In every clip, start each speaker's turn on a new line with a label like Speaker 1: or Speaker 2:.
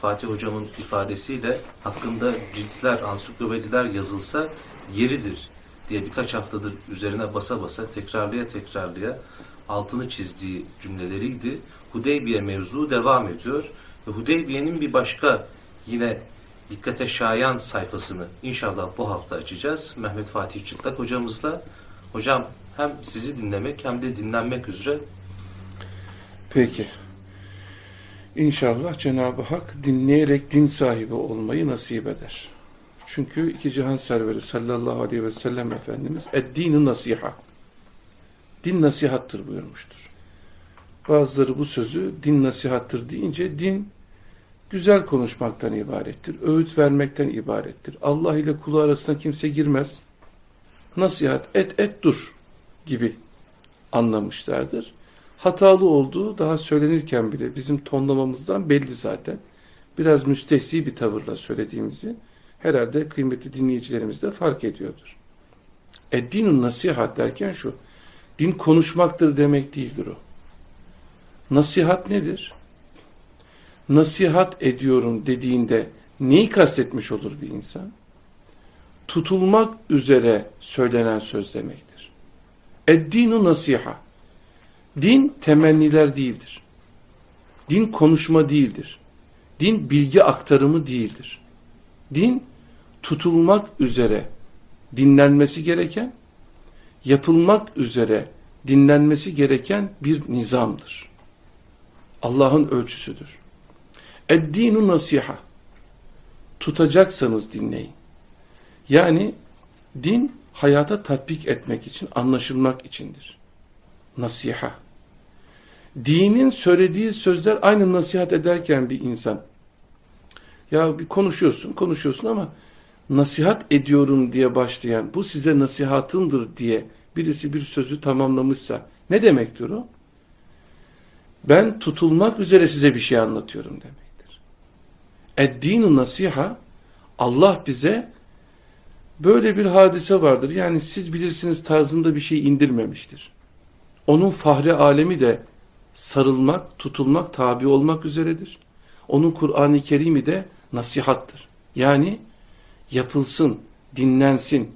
Speaker 1: Fatih Hocam'ın ifadesiyle hakkında ciltler, ansiklopediler yazılsa yeridir diye birkaç haftadır üzerine basa basa tekrarlıya tekrarlıya altını çizdiği cümleleriydi. Hudeybiye mevzu devam ediyor ve Hudeybiye'nin bir başka yine dikkate şayan sayfasını inşallah bu hafta açacağız. Mehmet Fatih Çıtlak hocamızla. Hocam hem sizi dinlemek hem de dinlenmek üzere.
Speaker 2: Peki. İnşallah Cenab-ı Hak dinleyerek din sahibi olmayı nasip eder. Çünkü iki cihan serveri sallallahu aleyhi ve sellem Efendimiz eddini nasiha. Din nasihattır buyurmuştur. Bazıları bu sözü din nasihattır deyince din güzel konuşmaktan ibarettir. Öğüt vermekten ibarettir. Allah ile kulu arasında kimse girmez. Nasihat et et dur gibi anlamışlardır. Hatalı olduğu daha söylenirken bile bizim tonlamamızdan belli zaten. Biraz müstehzi bir tavırla söylediğimizi herhalde kıymetli dinleyicilerimiz de fark ediyordur. E dinun nasihat derken şu, din konuşmaktır demek değildir o. Nasihat nedir? Nasihat ediyorum dediğinde neyi kastetmiş olur bir insan? Tutulmak üzere söylenen söz demektir. Eddinu nasiha. Din temenniler değildir. Din konuşma değildir. Din bilgi aktarımı değildir. Din tutulmak üzere dinlenmesi gereken, yapılmak üzere dinlenmesi gereken bir nizamdır. Allah'ın ölçüsüdür. Eddinu nasiha. Tutacaksanız dinleyin. Yani din hayata tatbik etmek için, anlaşılmak içindir. Nasiha. Dinin söylediği sözler aynı nasihat ederken bir insan ya bir konuşuyorsun, konuşuyorsun ama nasihat ediyorum diye başlayan, bu size nasihatımdır diye birisi bir sözü tamamlamışsa ne demektir o? Ben tutulmak üzere size bir şey anlatıyorum demektir. Eddinu nasiha, Allah bize böyle bir hadise vardır. Yani siz bilirsiniz tarzında bir şey indirmemiştir. Onun fahri alemi de sarılmak, tutulmak, tabi olmak üzeredir. Onun Kur'an-ı Kerim'i de nasihattır. Yani yapılsın, dinlensin,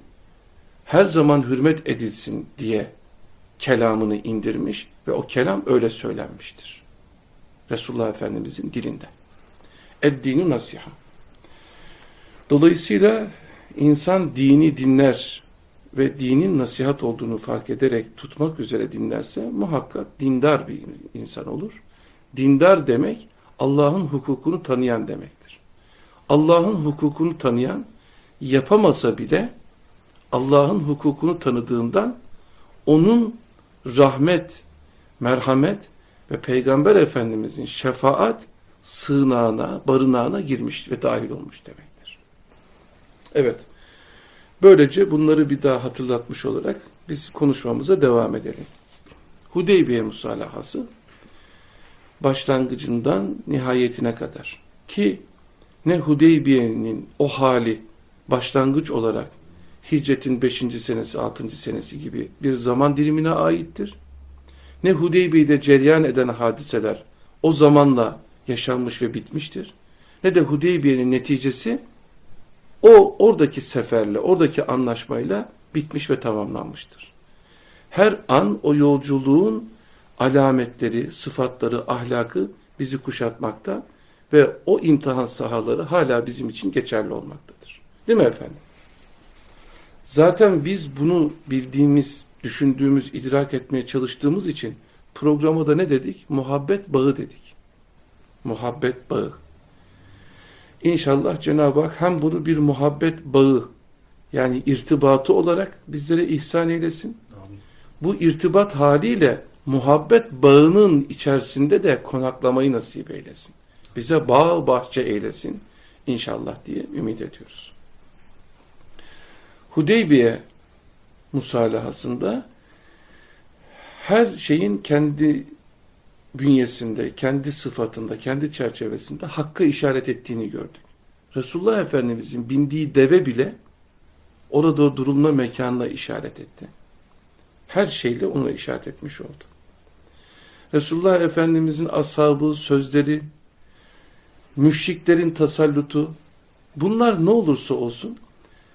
Speaker 2: her zaman hürmet edilsin diye kelamını indirmiş ve o kelam öyle söylenmiştir. Resulullah Efendimizin dilinde. Eddini nasiha. Dolayısıyla insan dini dinler ve dinin nasihat olduğunu fark ederek tutmak üzere dinlerse muhakkak dindar bir insan olur. Dindar demek Allah'ın hukukunu tanıyan demektir. Allah'ın hukukunu tanıyan yapamasa bile Allah'ın hukukunu tanıdığından onun rahmet, merhamet ve Peygamber Efendimizin şefaat sığınağına, barınağına girmiş ve dahil olmuş demektir. Evet. Böylece bunları bir daha hatırlatmış olarak biz konuşmamıza devam edelim. Hudeybiye musalahası başlangıcından nihayetine kadar ki ne Hudeybiye'nin o hali başlangıç olarak hicretin 5. senesi 6. senesi gibi bir zaman dilimine aittir. Ne Hudeybiye'de ceryan eden hadiseler o zamanla yaşanmış ve bitmiştir. Ne de Hudeybiye'nin neticesi o oradaki seferle, oradaki anlaşmayla bitmiş ve tamamlanmıştır. Her an o yolculuğun alametleri, sıfatları, ahlakı bizi kuşatmakta ve o imtihan sahaları hala bizim için geçerli olmaktadır. Değil mi efendim? Zaten biz bunu bildiğimiz, düşündüğümüz, idrak etmeye çalıştığımız için programa da ne dedik? Muhabbet bağı dedik. Muhabbet bağı. İnşallah Cenab-ı Hak hem bunu bir muhabbet bağı yani irtibatı olarak bizlere ihsan eylesin. Amin. Bu irtibat haliyle muhabbet bağının içerisinde de konaklamayı nasip eylesin. Bize bağ bahçe eylesin inşallah diye ümit ediyoruz. Hudeybiye musalahasında her şeyin kendi bünyesinde, kendi sıfatında, kendi çerçevesinde hakka işaret ettiğini gördük. Resulullah Efendimizin bindiği deve bile orada durulma mekanına işaret etti. Her şeyle ona işaret etmiş oldu. Resulullah Efendimizin ashabı, sözleri, müşriklerin tasallutu, bunlar ne olursa olsun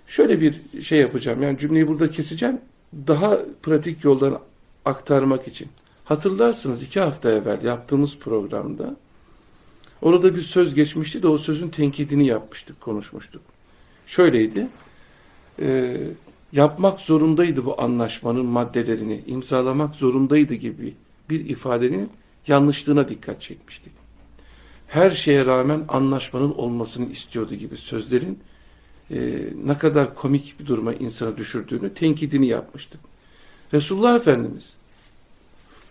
Speaker 2: şöyle bir şey yapacağım. Yani cümleyi burada keseceğim. Daha pratik yoldan aktarmak için. Hatırlarsınız iki hafta evvel yaptığımız programda orada bir söz geçmişti de o sözün tenkidini yapmıştık, konuşmuştuk. Şöyleydi, e, yapmak zorundaydı bu anlaşmanın maddelerini, imzalamak zorundaydı gibi bir ifadenin yanlışlığına dikkat çekmiştik. Her şeye rağmen anlaşmanın olmasını istiyordu gibi sözlerin e, ne kadar komik bir duruma insana düşürdüğünü tenkidini yapmıştık. Resulullah Efendimiz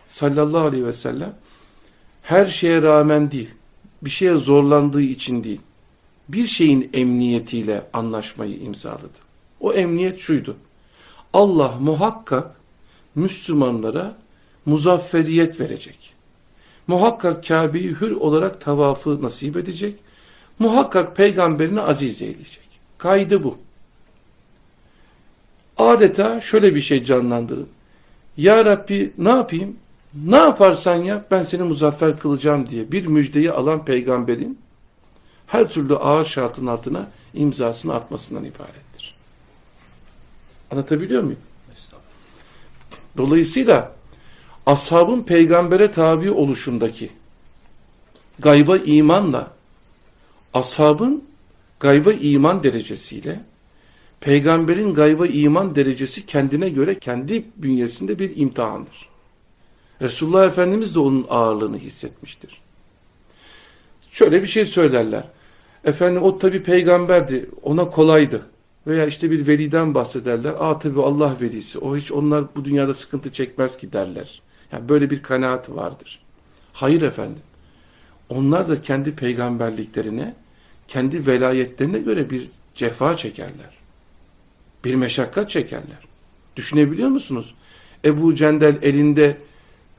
Speaker 2: sallallahu aleyhi ve sellem her şeye rağmen değil, bir şeye zorlandığı için değil, bir şeyin emniyetiyle anlaşmayı imzaladı. O emniyet şuydu. Allah muhakkak Müslümanlara muzafferiyet verecek. Muhakkak Kabe'yi hür olarak tavafı nasip edecek. Muhakkak peygamberini aziz eyleyecek. Kaydı bu. Adeta şöyle bir şey canlandırın. Ya Rabbi ne yapayım? Ne yaparsan yap ben seni muzaffer kılacağım diye bir müjdeyi alan peygamberin her türlü ağır şartın altına imzasını atmasından ibarettir. Anlatabiliyor muyum? Dolayısıyla ashabın peygambere tabi oluşundaki gayba imanla ashabın gayba iman derecesiyle peygamberin gayba iman derecesi kendine göre kendi bünyesinde bir imtihandır. Resulullah Efendimiz de onun ağırlığını hissetmiştir. Şöyle bir şey söylerler. Efendim o tabi peygamberdi, ona kolaydı. Veya işte bir veliden bahsederler. Aa tabi Allah velisi, o hiç onlar bu dünyada sıkıntı çekmez ki derler. Yani böyle bir kanaat vardır. Hayır efendim. Onlar da kendi peygamberliklerine, kendi velayetlerine göre bir cefa çekerler. Bir meşakkat çekerler. Düşünebiliyor musunuz? Ebu Cendel elinde,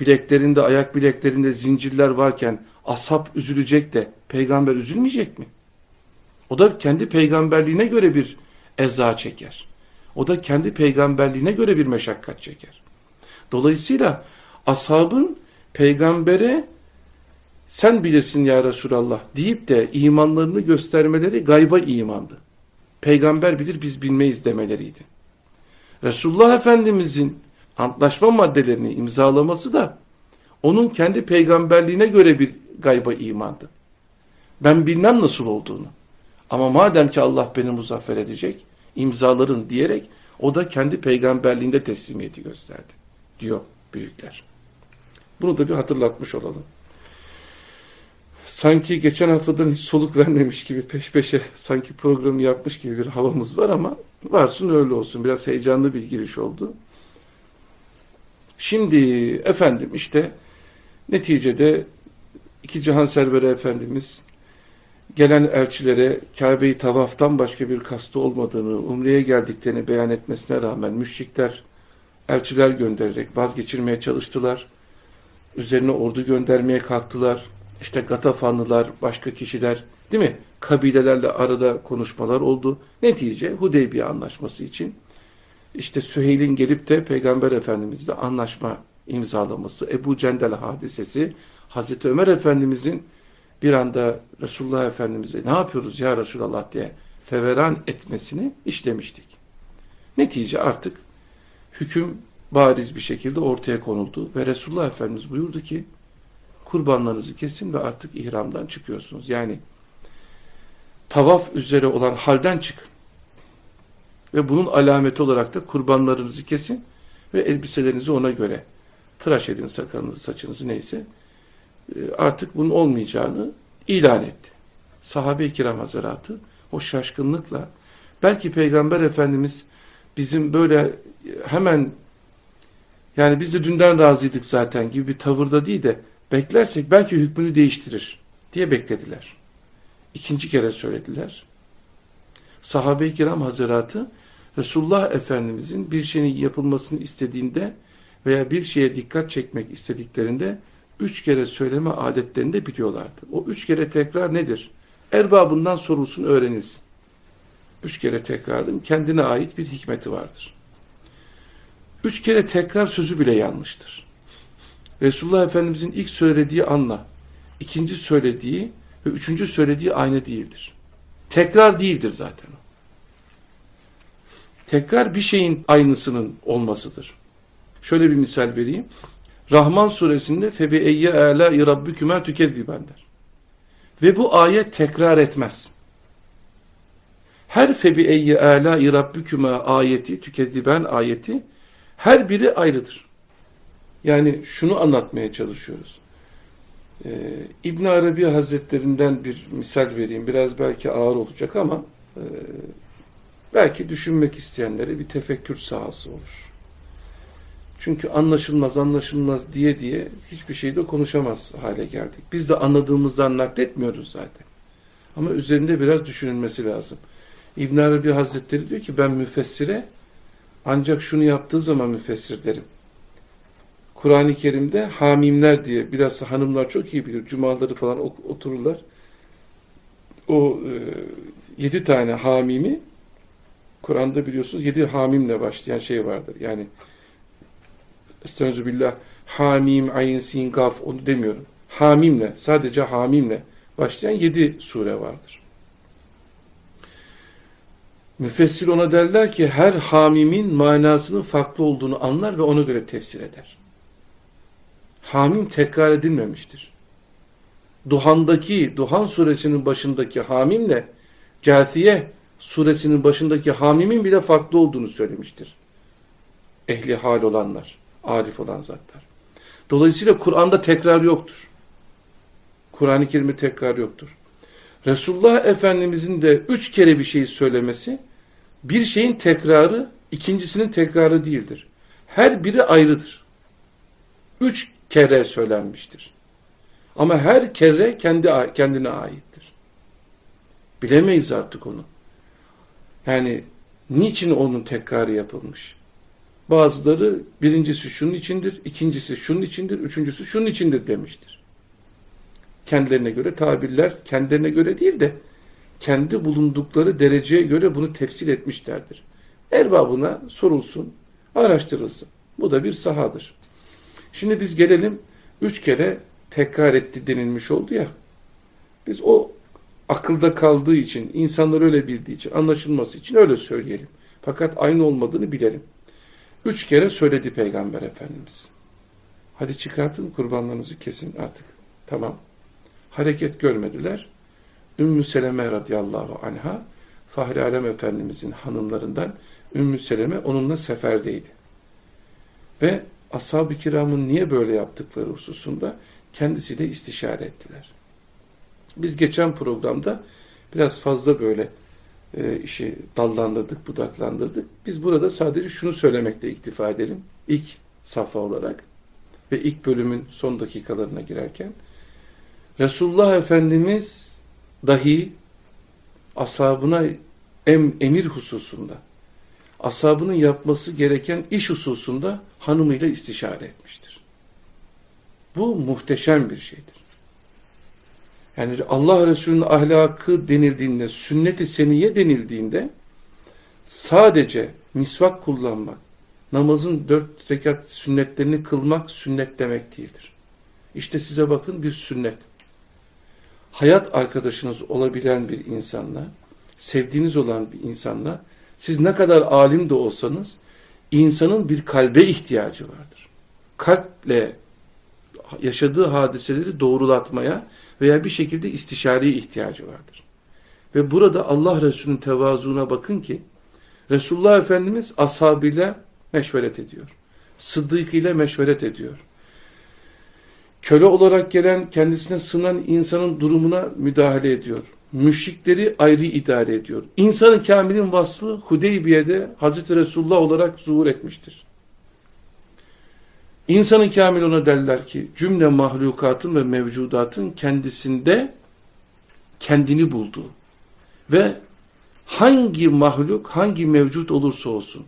Speaker 2: bileklerinde, ayak bileklerinde zincirler varken ashab üzülecek de peygamber üzülmeyecek mi? O da kendi peygamberliğine göre bir eza çeker. O da kendi peygamberliğine göre bir meşakkat çeker. Dolayısıyla ashabın peygambere sen bilirsin ya Resulallah deyip de imanlarını göstermeleri gayba imandı. Peygamber bilir biz bilmeyiz demeleriydi. Resulullah Efendimizin antlaşma maddelerini imzalaması da onun kendi peygamberliğine göre bir gayba imandı. Ben bilmem nasıl olduğunu. Ama madem ki Allah beni muzaffer edecek, imzaların diyerek o da kendi peygamberliğinde teslimiyeti gösterdi diyor büyükler. Bunu da bir hatırlatmış olalım. Sanki geçen haftadan hiç soluk vermemiş gibi peş peşe sanki programı yapmış gibi bir havamız var ama varsın öyle olsun. Biraz heyecanlı bir giriş oldu. Şimdi efendim işte neticede iki cihan serveri efendimiz gelen elçilere Kabe'yi tavaftan başka bir kastı olmadığını, umreye geldiklerini beyan etmesine rağmen müşrikler elçiler göndererek vazgeçirmeye çalıştılar. Üzerine ordu göndermeye kalktılar. İşte Gatafanlılar, başka kişiler değil mi? Kabilelerle arada konuşmalar oldu. Netice Hudeybiye anlaşması için işte Süheyl'in gelip de Peygamber Efendimiz'le anlaşma imzalaması, Ebu Cendel hadisesi, Hazreti Ömer Efendimiz'in bir anda Resulullah Efendimiz'e ne yapıyoruz ya Resulallah diye feveran etmesini işlemiştik. Netice artık hüküm bariz bir şekilde ortaya konuldu ve Resulullah Efendimiz buyurdu ki kurbanlarınızı kesin ve artık ihramdan çıkıyorsunuz. Yani tavaf üzere olan halden çıkın. Ve bunun alameti olarak da kurbanlarınızı kesin ve elbiselerinizi ona göre tıraş edin sakalınızı, saçınızı neyse. E, artık bunun olmayacağını ilan etti. Sahabe-i kiram hazaratı o şaşkınlıkla belki Peygamber Efendimiz bizim böyle hemen yani biz de dünden razıydık zaten gibi bir tavırda değil de beklersek belki hükmünü değiştirir diye beklediler. İkinci kere söylediler. Sahabe-i kiram hazaratı Resulullah Efendimizin bir şeyin yapılmasını istediğinde veya bir şeye dikkat çekmek istediklerinde üç kere söyleme adetlerini de biliyorlardı. O üç kere tekrar nedir? Erbabından sorulsun öğrenilsin. Üç kere tekrarın kendine ait bir hikmeti vardır. Üç kere tekrar sözü bile yanlıştır. Resulullah Efendimizin ilk söylediği anla, ikinci söylediği ve üçüncü söylediği aynı değildir. Tekrar değildir zaten o. Tekrar bir şeyin aynısının olmasıdır. Şöyle bir misal vereyim. Rahman suresinde febi eyye âlâ-i rabbükümâ tükezziben der. Ve bu ayet tekrar etmez. Her febi eyye âlâ-i rabbükümâ ayeti, tükezziben ayeti her biri ayrıdır. Yani şunu anlatmaya çalışıyoruz. Ee, İbn Arabi Hazretlerinden bir misal vereyim. Biraz belki ağır olacak ama e, belki düşünmek isteyenlere bir tefekkür sahası olur. Çünkü anlaşılmaz anlaşılmaz diye diye hiçbir şeyde konuşamaz hale geldik. Biz de anladığımızdan nakletmiyoruz zaten. Ama üzerinde biraz düşünülmesi lazım. İbn Arabi Hazretleri diyor ki ben müfessire ancak şunu yaptığı zaman müfessir derim. Kur'an-ı Kerim'de hamimler diye biraz hanımlar çok iyi bilir. Cumaları falan otururlar. O e, yedi tane hamimi Kur'an'da biliyorsunuz yedi hamimle başlayan şey vardır. Yani Estağfirullah hamim, ayin, sin, gaf onu demiyorum. Hamimle sadece hamimle başlayan yedi sure vardır. Müfessir ona derler ki her hamimin manasının farklı olduğunu anlar ve ona göre tefsir eder. Hamim tekrar edilmemiştir. Duhan'daki, Duhan suresinin başındaki hamimle Câthiye suresinin başındaki hamimin bile farklı olduğunu söylemiştir. Ehli hal olanlar, arif olan zatlar. Dolayısıyla Kur'an'da tekrar yoktur. Kur'an-ı Kerim'de tekrar yoktur. Resulullah Efendimizin de üç kere bir şeyi söylemesi bir şeyin tekrarı ikincisinin tekrarı değildir. Her biri ayrıdır. Üç kere söylenmiştir. Ama her kere kendi kendine aittir. Bilemeyiz artık onu. Yani niçin onun tekrarı yapılmış? Bazıları birincisi şunun içindir, ikincisi şunun içindir, üçüncüsü şunun içindir demiştir. Kendilerine göre tabirler kendilerine göre değil de kendi bulundukları dereceye göre bunu tefsir etmişlerdir. Erbabına sorulsun, araştırılsın. Bu da bir sahadır. Şimdi biz gelelim üç kere tekrar etti denilmiş oldu ya. Biz o akılda kaldığı için, insanlar öyle bildiği için, anlaşılması için öyle söyleyelim. Fakat aynı olmadığını bilelim. Üç kere söyledi Peygamber Efendimiz. Hadi çıkartın kurbanlarınızı kesin artık. Tamam. Hareket görmediler. Ümmü Seleme radıyallahu anha Fahri Alem Efendimizin hanımlarından Ümmü Seleme onunla seferdeydi. Ve ashab-ı kiramın niye böyle yaptıkları hususunda kendisiyle istişare ettiler. Biz geçen programda biraz fazla böyle e, işi dallandırdık, budaklandırdık. Biz burada sadece şunu söylemekle iktifa edelim. İlk safa olarak ve ilk bölümün son dakikalarına girerken Resulullah Efendimiz dahi ashabına em, emir hususunda ashabının yapması gereken iş hususunda hanımıyla istişare etmiştir. Bu muhteşem bir şeydir. Yani Allah Resulü'nün ahlakı denildiğinde, sünnet-i seniye denildiğinde sadece misvak kullanmak, namazın dört rekat sünnetlerini kılmak sünnet demek değildir. İşte size bakın bir sünnet. Hayat arkadaşınız olabilen bir insanla, sevdiğiniz olan bir insanla, siz ne kadar alim de olsanız, insanın bir kalbe ihtiyacı vardır. Kalple yaşadığı hadiseleri doğrulatmaya veya bir şekilde istişareye ihtiyacı vardır. Ve burada Allah Resulü'nün tevazuuna bakın ki Resulullah Efendimiz ashabıyla meşveret ediyor. Sıddık ile meşveret ediyor. Köle olarak gelen kendisine sınan insanın durumuna müdahale ediyor. Müşrikleri ayrı idare ediyor. İnsanın kamilin vasfı Hudeybiye'de Hazreti Resulullah olarak zuhur etmiştir. İnsanın kamil ona derler ki cümle mahlukatın ve mevcudatın kendisinde kendini bulduğu ve hangi mahluk hangi mevcut olursa olsun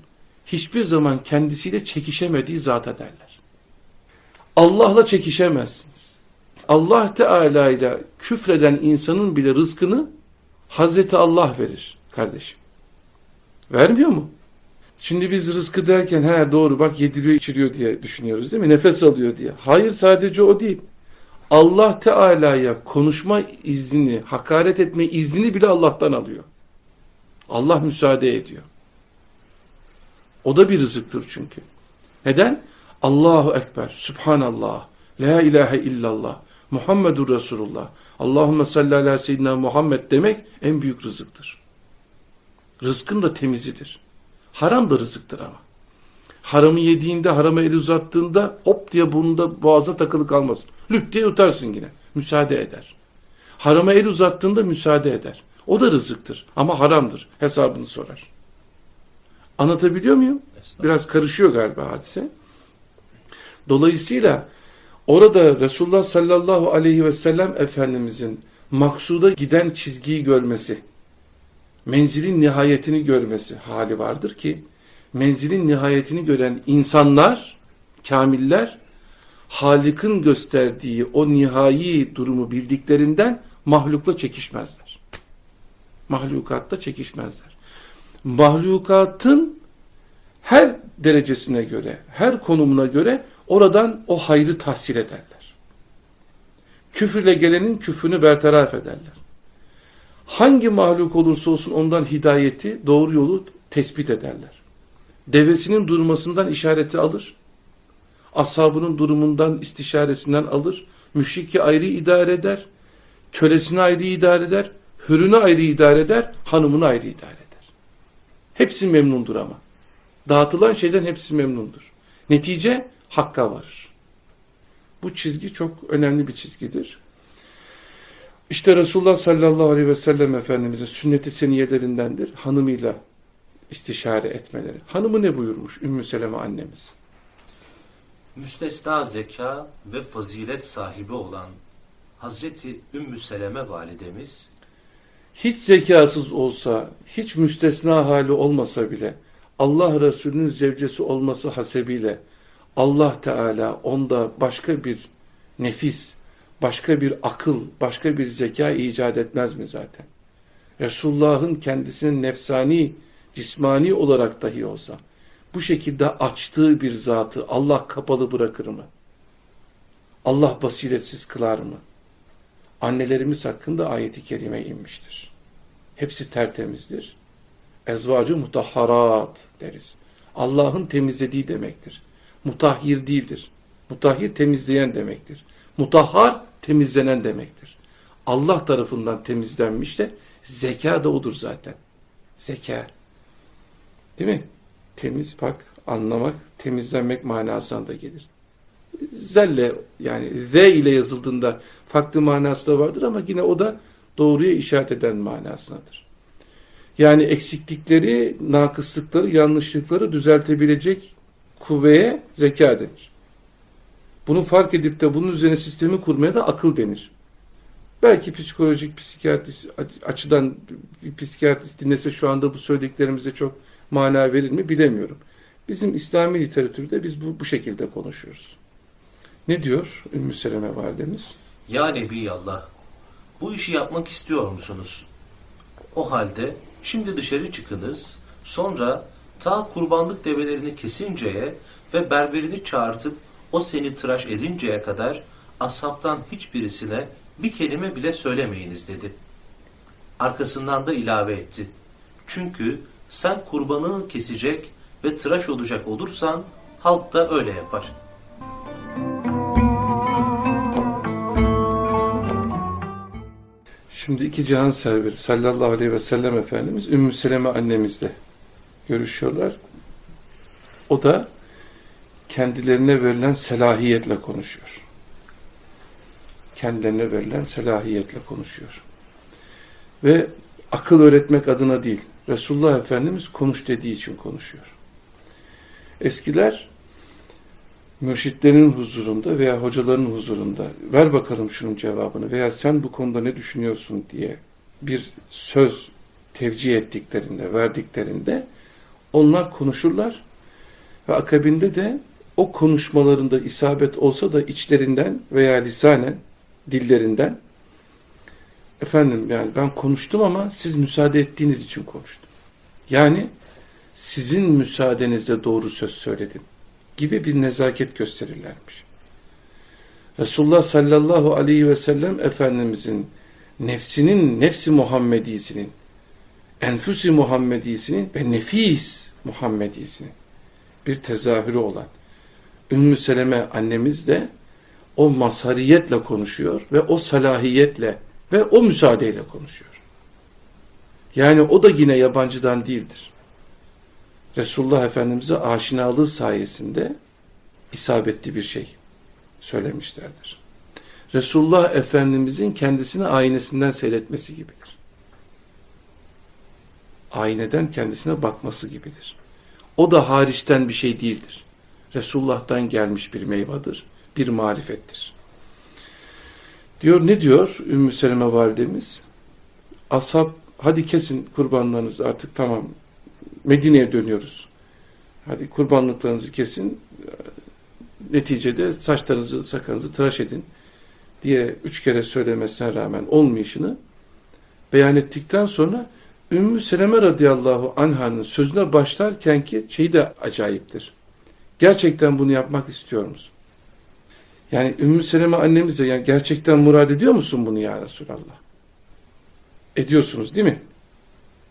Speaker 2: hiçbir zaman kendisiyle çekişemediği zata derler. Allah'la çekişemezsiniz. Allah Teala ile küfreden insanın bile rızkını Hazreti Allah verir kardeşim. Vermiyor mu? Şimdi biz rızkı derken he doğru bak yediriyor içiriyor diye düşünüyoruz değil mi? Nefes alıyor diye. Hayır sadece o değil. Allah Teala'ya konuşma iznini, hakaret etme iznini bile Allah'tan alıyor. Allah müsaade ediyor. O da bir rızıktır çünkü. Neden? Allahu Ekber, Subhanallah, La ilahe illallah, Muhammedur Resulullah, Allahümme salli ala seyyidina Muhammed demek en büyük rızıktır. Rızkın da temizidir. Haram da rızıktır ama. Haramı yediğinde, harama el uzattığında hop diye burnunda boğaza takılı kalmaz. Lüp diye yutarsın yine. Müsaade eder. Harama el uzattığında müsaade eder. O da rızıktır ama haramdır. Hesabını sorar. Anlatabiliyor muyum? Biraz karışıyor galiba hadise. Dolayısıyla orada Resulullah sallallahu aleyhi ve sellem Efendimizin maksuda giden çizgiyi görmesi, menzilin nihayetini görmesi hali vardır ki, menzilin nihayetini gören insanlar, kamiller, Halik'in gösterdiği o nihai durumu bildiklerinden mahlukla çekişmezler. Mahlukatta çekişmezler. Mahlukatın her derecesine göre, her konumuna göre oradan o hayrı tahsil ederler. Küfürle gelenin küfrünü bertaraf ederler. Hangi mahluk olursa olsun ondan hidayeti, doğru yolu tespit ederler. Devesinin durmasından işareti alır. Ashabının durumundan, istişaresinden alır. Müşriki ayrı idare eder. Kölesini ayrı idare eder. Hürünü ayrı idare eder. Hanımını ayrı idare eder. Hepsi memnundur ama. Dağıtılan şeyden hepsi memnundur. Netice hakka varır. Bu çizgi çok önemli bir çizgidir. İşte Resulullah sallallahu aleyhi ve sellem Efendimizin sünneti seniyelerindendir. Hanımıyla istişare etmeleri. Hanımı ne buyurmuş Ümmü Seleme annemiz?
Speaker 1: Müstesna zeka ve fazilet sahibi olan Hazreti Ümmü Seleme validemiz
Speaker 2: hiç zekasız olsa, hiç müstesna hali olmasa bile Allah Resulü'nün zevcesi olması hasebiyle Allah Teala onda başka bir nefis, başka bir akıl, başka bir zeka icat etmez mi zaten? Resulullah'ın kendisinin nefsani, cismani olarak dahi olsa bu şekilde açtığı bir zatı Allah kapalı bırakır mı? Allah basiretsiz kılar mı? Annelerimiz hakkında ayeti kerime inmiştir. Hepsi tertemizdir. Ezvacı mutahharat deriz. Allah'ın temizlediği demektir. Mutahhir değildir. Mutahhir temizleyen demektir. Mutahhar temizlenen demektir. Allah tarafından temizlenmiş de zeka da odur zaten. Zeka. Değil mi? Temiz, pak, anlamak, temizlenmek manasına da gelir. Zelle yani Z ile yazıldığında farklı manası da vardır ama yine o da doğruya işaret eden manasındadır. Yani eksiklikleri, nakıslıkları, yanlışlıkları düzeltebilecek kuvveye zeka denir. Bunu fark edip de bunun üzerine sistemi kurmaya da akıl denir. Belki psikolojik, psikiyatrist açıdan bir psikiyatrist dinlese şu anda bu söylediklerimize çok mana verir mi bilemiyorum. Bizim İslami literatürde biz bu, bu şekilde konuşuyoruz. Ne diyor Ümmü Seleme validemiz?
Speaker 1: Ya Nebiyallah, bu işi yapmak istiyor musunuz? O halde şimdi dışarı çıkınız, sonra ta kurbanlık develerini kesinceye ve berberini çağırtıp o seni tıraş edinceye kadar ashabtan hiçbirisine bir kelime bile söylemeyiniz dedi. Arkasından da ilave etti. Çünkü sen kurbanı kesecek ve tıraş olacak olursan halk da öyle yapar.
Speaker 2: Şimdi iki cihan serveri sallallahu aleyhi ve sellem Efendimiz Ümmü Seleme annemizle görüşüyorlar. O da kendilerine verilen selahiyetle konuşuyor. Kendilerine verilen selahiyetle konuşuyor. Ve akıl öğretmek adına değil, Resulullah Efendimiz konuş dediği için konuşuyor. Eskiler mürşitlerin huzurunda veya hocaların huzurunda ver bakalım şunun cevabını veya sen bu konuda ne düşünüyorsun diye bir söz tevcih ettiklerinde, verdiklerinde onlar konuşurlar ve akabinde de o konuşmalarında isabet olsa da içlerinden veya lisanen, dillerinden efendim yani ben konuştum ama siz müsaade ettiğiniz için konuştum. Yani sizin müsaadenizle doğru söz söyledim gibi bir nezaket gösterirlermiş. Resulullah sallallahu aleyhi ve sellem Efendimizin nefsinin, nefsi Muhammedisinin, enfüsi Muhammedisinin ve nefis Muhammedisinin bir tezahürü olan Ümmü Seleme annemiz de o mazhariyetle konuşuyor ve o salahiyetle ve o müsaadeyle konuşuyor. Yani o da yine yabancıdan değildir. Resulullah Efendimiz'e aşinalığı sayesinde isabetli bir şey söylemişlerdir. Resulullah Efendimiz'in kendisini aynesinden seyretmesi gibidir. Ayneden kendisine bakması gibidir. O da hariçten bir şey değildir. Resulullah'tan gelmiş bir meyvadır, bir marifettir. Diyor ne diyor Ümmü Seleme validemiz? Ashab hadi kesin kurbanlarınızı artık tamam Medine'ye dönüyoruz. Hadi kurbanlıklarınızı kesin neticede saçlarınızı sakalınızı tıraş edin diye üç kere söylemesine rağmen olmayışını beyan ettikten sonra Ümmü Seleme radıyallahu anh'ın sözüne başlarken ki şey de acayiptir. Gerçekten bunu yapmak istiyor musun? Yani Ümmü Seleme annemiz de yani gerçekten murad ediyor musun bunu ya Resulallah? Ediyorsunuz değil mi?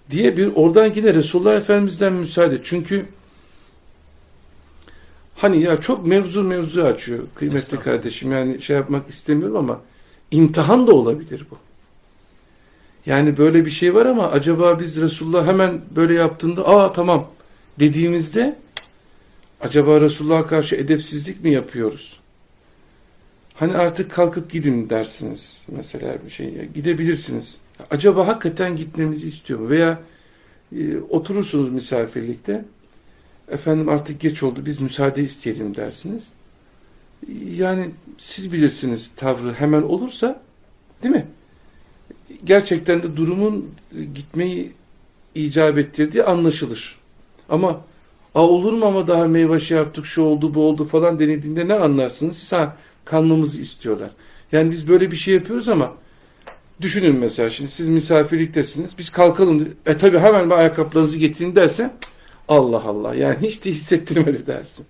Speaker 2: Diye bir oradan yine Resulullah Efendimiz'den müsaade. Çünkü hani ya çok mevzu mevzu açıyor kıymetli kardeşim. Yani şey yapmak istemiyorum ama imtihan da olabilir bu. Yani böyle bir şey var ama acaba biz Resulullah hemen böyle yaptığında aa tamam dediğimizde acaba Resulullah'a karşı edepsizlik mi yapıyoruz? Hani artık kalkıp gidin dersiniz mesela bir şey. Gidebilirsiniz. Acaba hakikaten gitmemizi istiyor mu? Veya e, oturursunuz misafirlikte. Efendim artık geç oldu biz müsaade isteyelim dersiniz. Yani siz bilirsiniz tavrı hemen olursa değil mi? Gerçekten de durumun gitmeyi icap ettirdiği anlaşılır. Ama a olur mu ama daha meyve şey yaptık şu oldu bu oldu falan denildiğinde ne anlarsınız? Siz ha kalmamızı istiyorlar. Yani biz böyle bir şey yapıyoruz ama düşünün mesela şimdi siz misafirliktesiniz. Biz kalkalım. E tabi hemen bir ayakkabılarınızı getirin derse Allah Allah yani hiç de hissettirmedi dersin.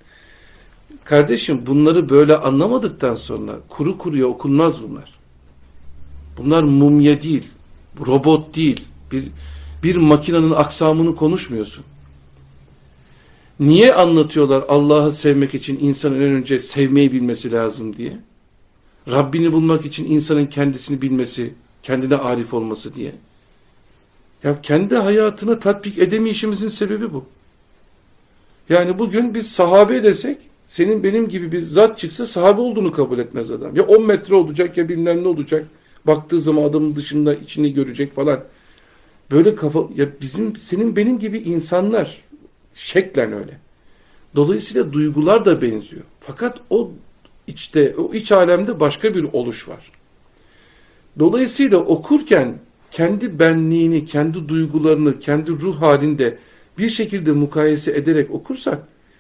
Speaker 2: Kardeşim bunları böyle anlamadıktan sonra kuru kuruya okunmaz bunlar. Bunlar mumya değil, robot değil, bir, bir makinenin aksamını konuşmuyorsun. Niye anlatıyorlar Allah'ı sevmek için insanın en önce sevmeyi bilmesi lazım diye? Rabbini bulmak için insanın kendisini bilmesi, kendine arif olması diye. Ya kendi hayatını tatbik edemeyişimizin sebebi bu. Yani bugün biz sahabe desek, senin benim gibi bir zat çıksa sahabe olduğunu kabul etmez adam. Ya 10 metre olacak ya bilmem ne olacak. Baktığı zaman adamın dışında içini görecek falan. Böyle kafa, ya bizim, senin benim gibi insanlar, şeklen öyle. Dolayısıyla duygular da benziyor. Fakat o içte, o iç alemde başka bir oluş var. Dolayısıyla okurken kendi benliğini, kendi duygularını, kendi ruh halinde bir şekilde mukayese ederek okursak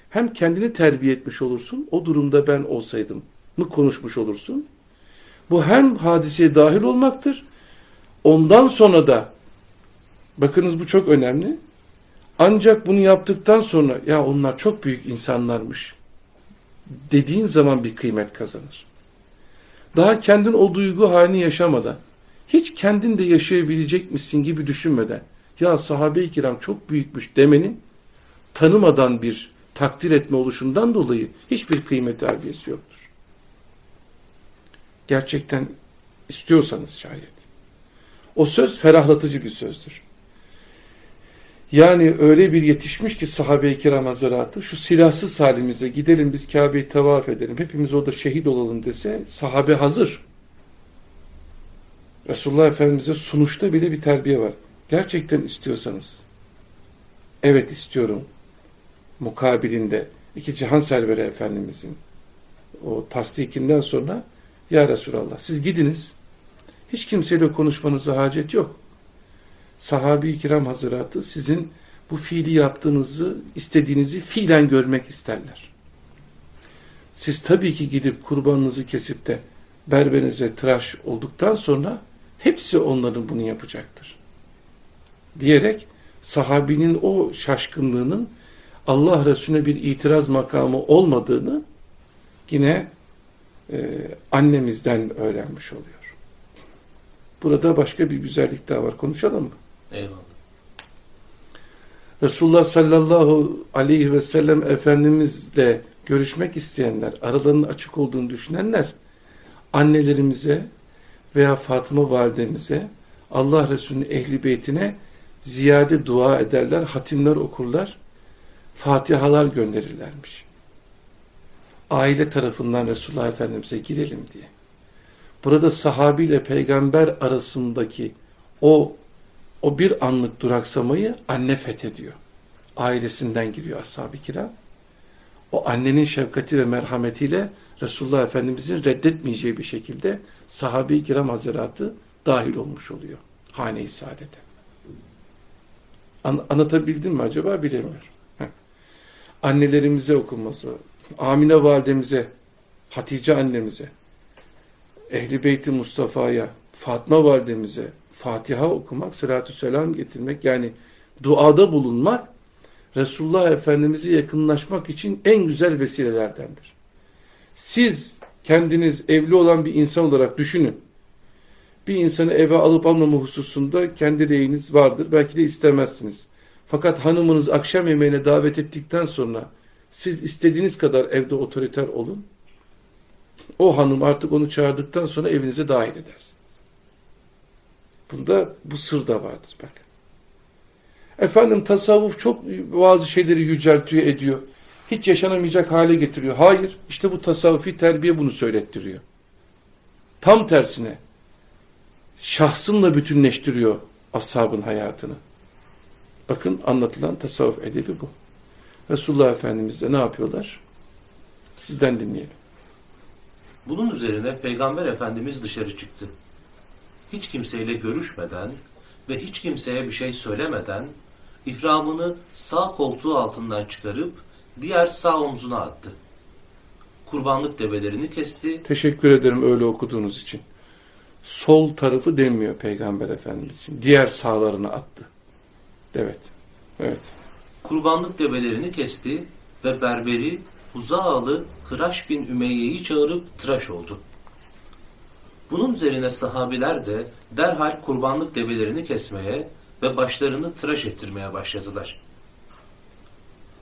Speaker 2: hem kendini terbiye etmiş olursun, o durumda ben olsaydım mı konuşmuş olursun. Bu hem hadiseye dahil olmaktır. Ondan sonra da bakınız bu çok önemli. Ancak bunu yaptıktan sonra ya onlar çok büyük insanlarmış dediğin zaman bir kıymet kazanır. Daha kendin o duygu halini yaşamadan, hiç kendin de yaşayabilecekmişsin gibi düşünmeden, ya sahabe-i kiram çok büyükmüş demenin tanımadan bir takdir etme oluşundan dolayı hiçbir kıymet harbiyesi yoktur. Gerçekten istiyorsanız şayet. O söz ferahlatıcı bir sözdür. Yani öyle bir yetişmiş ki sahabe-i kiram hazaratı şu silahsız halimizde gidelim biz Kabe'yi tavaf edelim hepimiz orada şehit olalım dese sahabe hazır. Resulullah Efendimiz'e sunuşta bile bir terbiye var. Gerçekten istiyorsanız evet istiyorum mukabilinde iki cihan serveri Efendimizin o tasdikinden sonra ya Resulallah siz gidiniz hiç kimseyle konuşmanıza hacet yok sahabi-i kiram hazıratı sizin bu fiili yaptığınızı, istediğinizi fiilen görmek isterler. Siz tabii ki gidip kurbanınızı kesip de berberinize tıraş olduktan sonra hepsi onların bunu yapacaktır. Diyerek sahabinin o şaşkınlığının Allah Resulüne bir itiraz makamı olmadığını yine e, annemizden öğrenmiş oluyor. Burada başka bir güzellik daha var. Konuşalım mı?
Speaker 1: Eyvallah.
Speaker 2: Resulullah sallallahu aleyhi ve sellem Efendimizle görüşmek isteyenler, aralarının açık olduğunu düşünenler, annelerimize veya Fatıma validemize, Allah Resulü'nün ehli beytine ziyade dua ederler, hatimler okurlar, fatihalar gönderirlermiş. Aile tarafından Resulullah Efendimiz'e girelim diye. Burada sahabi ile peygamber arasındaki o o bir anlık duraksamayı anne fethediyor. Ailesinden giriyor ashab-ı kiram. O annenin şefkati ve merhametiyle Resulullah Efendimizin reddetmeyeceği bir şekilde sahabe-i kiram hazaratı dahil olmuş oluyor. Hane-i saadete. An anlatabildim mi acaba bilemiyorum. Heh. Annelerimize okunması, Amine validemize, Hatice annemize, Ehli Beyti Mustafa'ya, Fatma validemize Fatiha okumak, salatü selam getirmek yani duada bulunmak Resulullah Efendimiz'e yakınlaşmak için en güzel vesilelerdendir. Siz kendiniz evli olan bir insan olarak düşünün. Bir insanı eve alıp almama hususunda kendi reyiniz vardır. Belki de istemezsiniz. Fakat hanımınız akşam yemeğine davet ettikten sonra siz istediğiniz kadar evde otoriter olun. O hanım artık onu çağırdıktan sonra evinize dahil edersiniz. Bunda bu sır da vardır bak. Efendim tasavvuf çok bazı şeyleri yüceltiyor ediyor. Hiç yaşanamayacak hale getiriyor. Hayır işte bu tasavvufi terbiye bunu söylettiriyor. Tam tersine şahsınla bütünleştiriyor ashabın hayatını. Bakın anlatılan tasavvuf edebi bu. Resulullah Efendimiz de ne yapıyorlar? Sizden dinleyelim.
Speaker 1: Bunun üzerine Peygamber Efendimiz dışarı çıktı. Hiç kimseyle görüşmeden ve hiç kimseye bir şey söylemeden ihramını sağ koltuğu altından çıkarıp diğer sağ omzuna attı. Kurbanlık develerini kesti.
Speaker 2: Teşekkür ederim öyle okuduğunuz için. Sol tarafı demiyor Peygamber Efendimiz için. Diğer sağlarını attı. Evet. Evet.
Speaker 1: Kurbanlık develerini kesti ve berberi Huzaalı Hıraş bin Ümeyye'yi çağırıp tıraş oldu. Bunun üzerine sahabiler de derhal kurbanlık develerini kesmeye ve başlarını tıraş ettirmeye başladılar.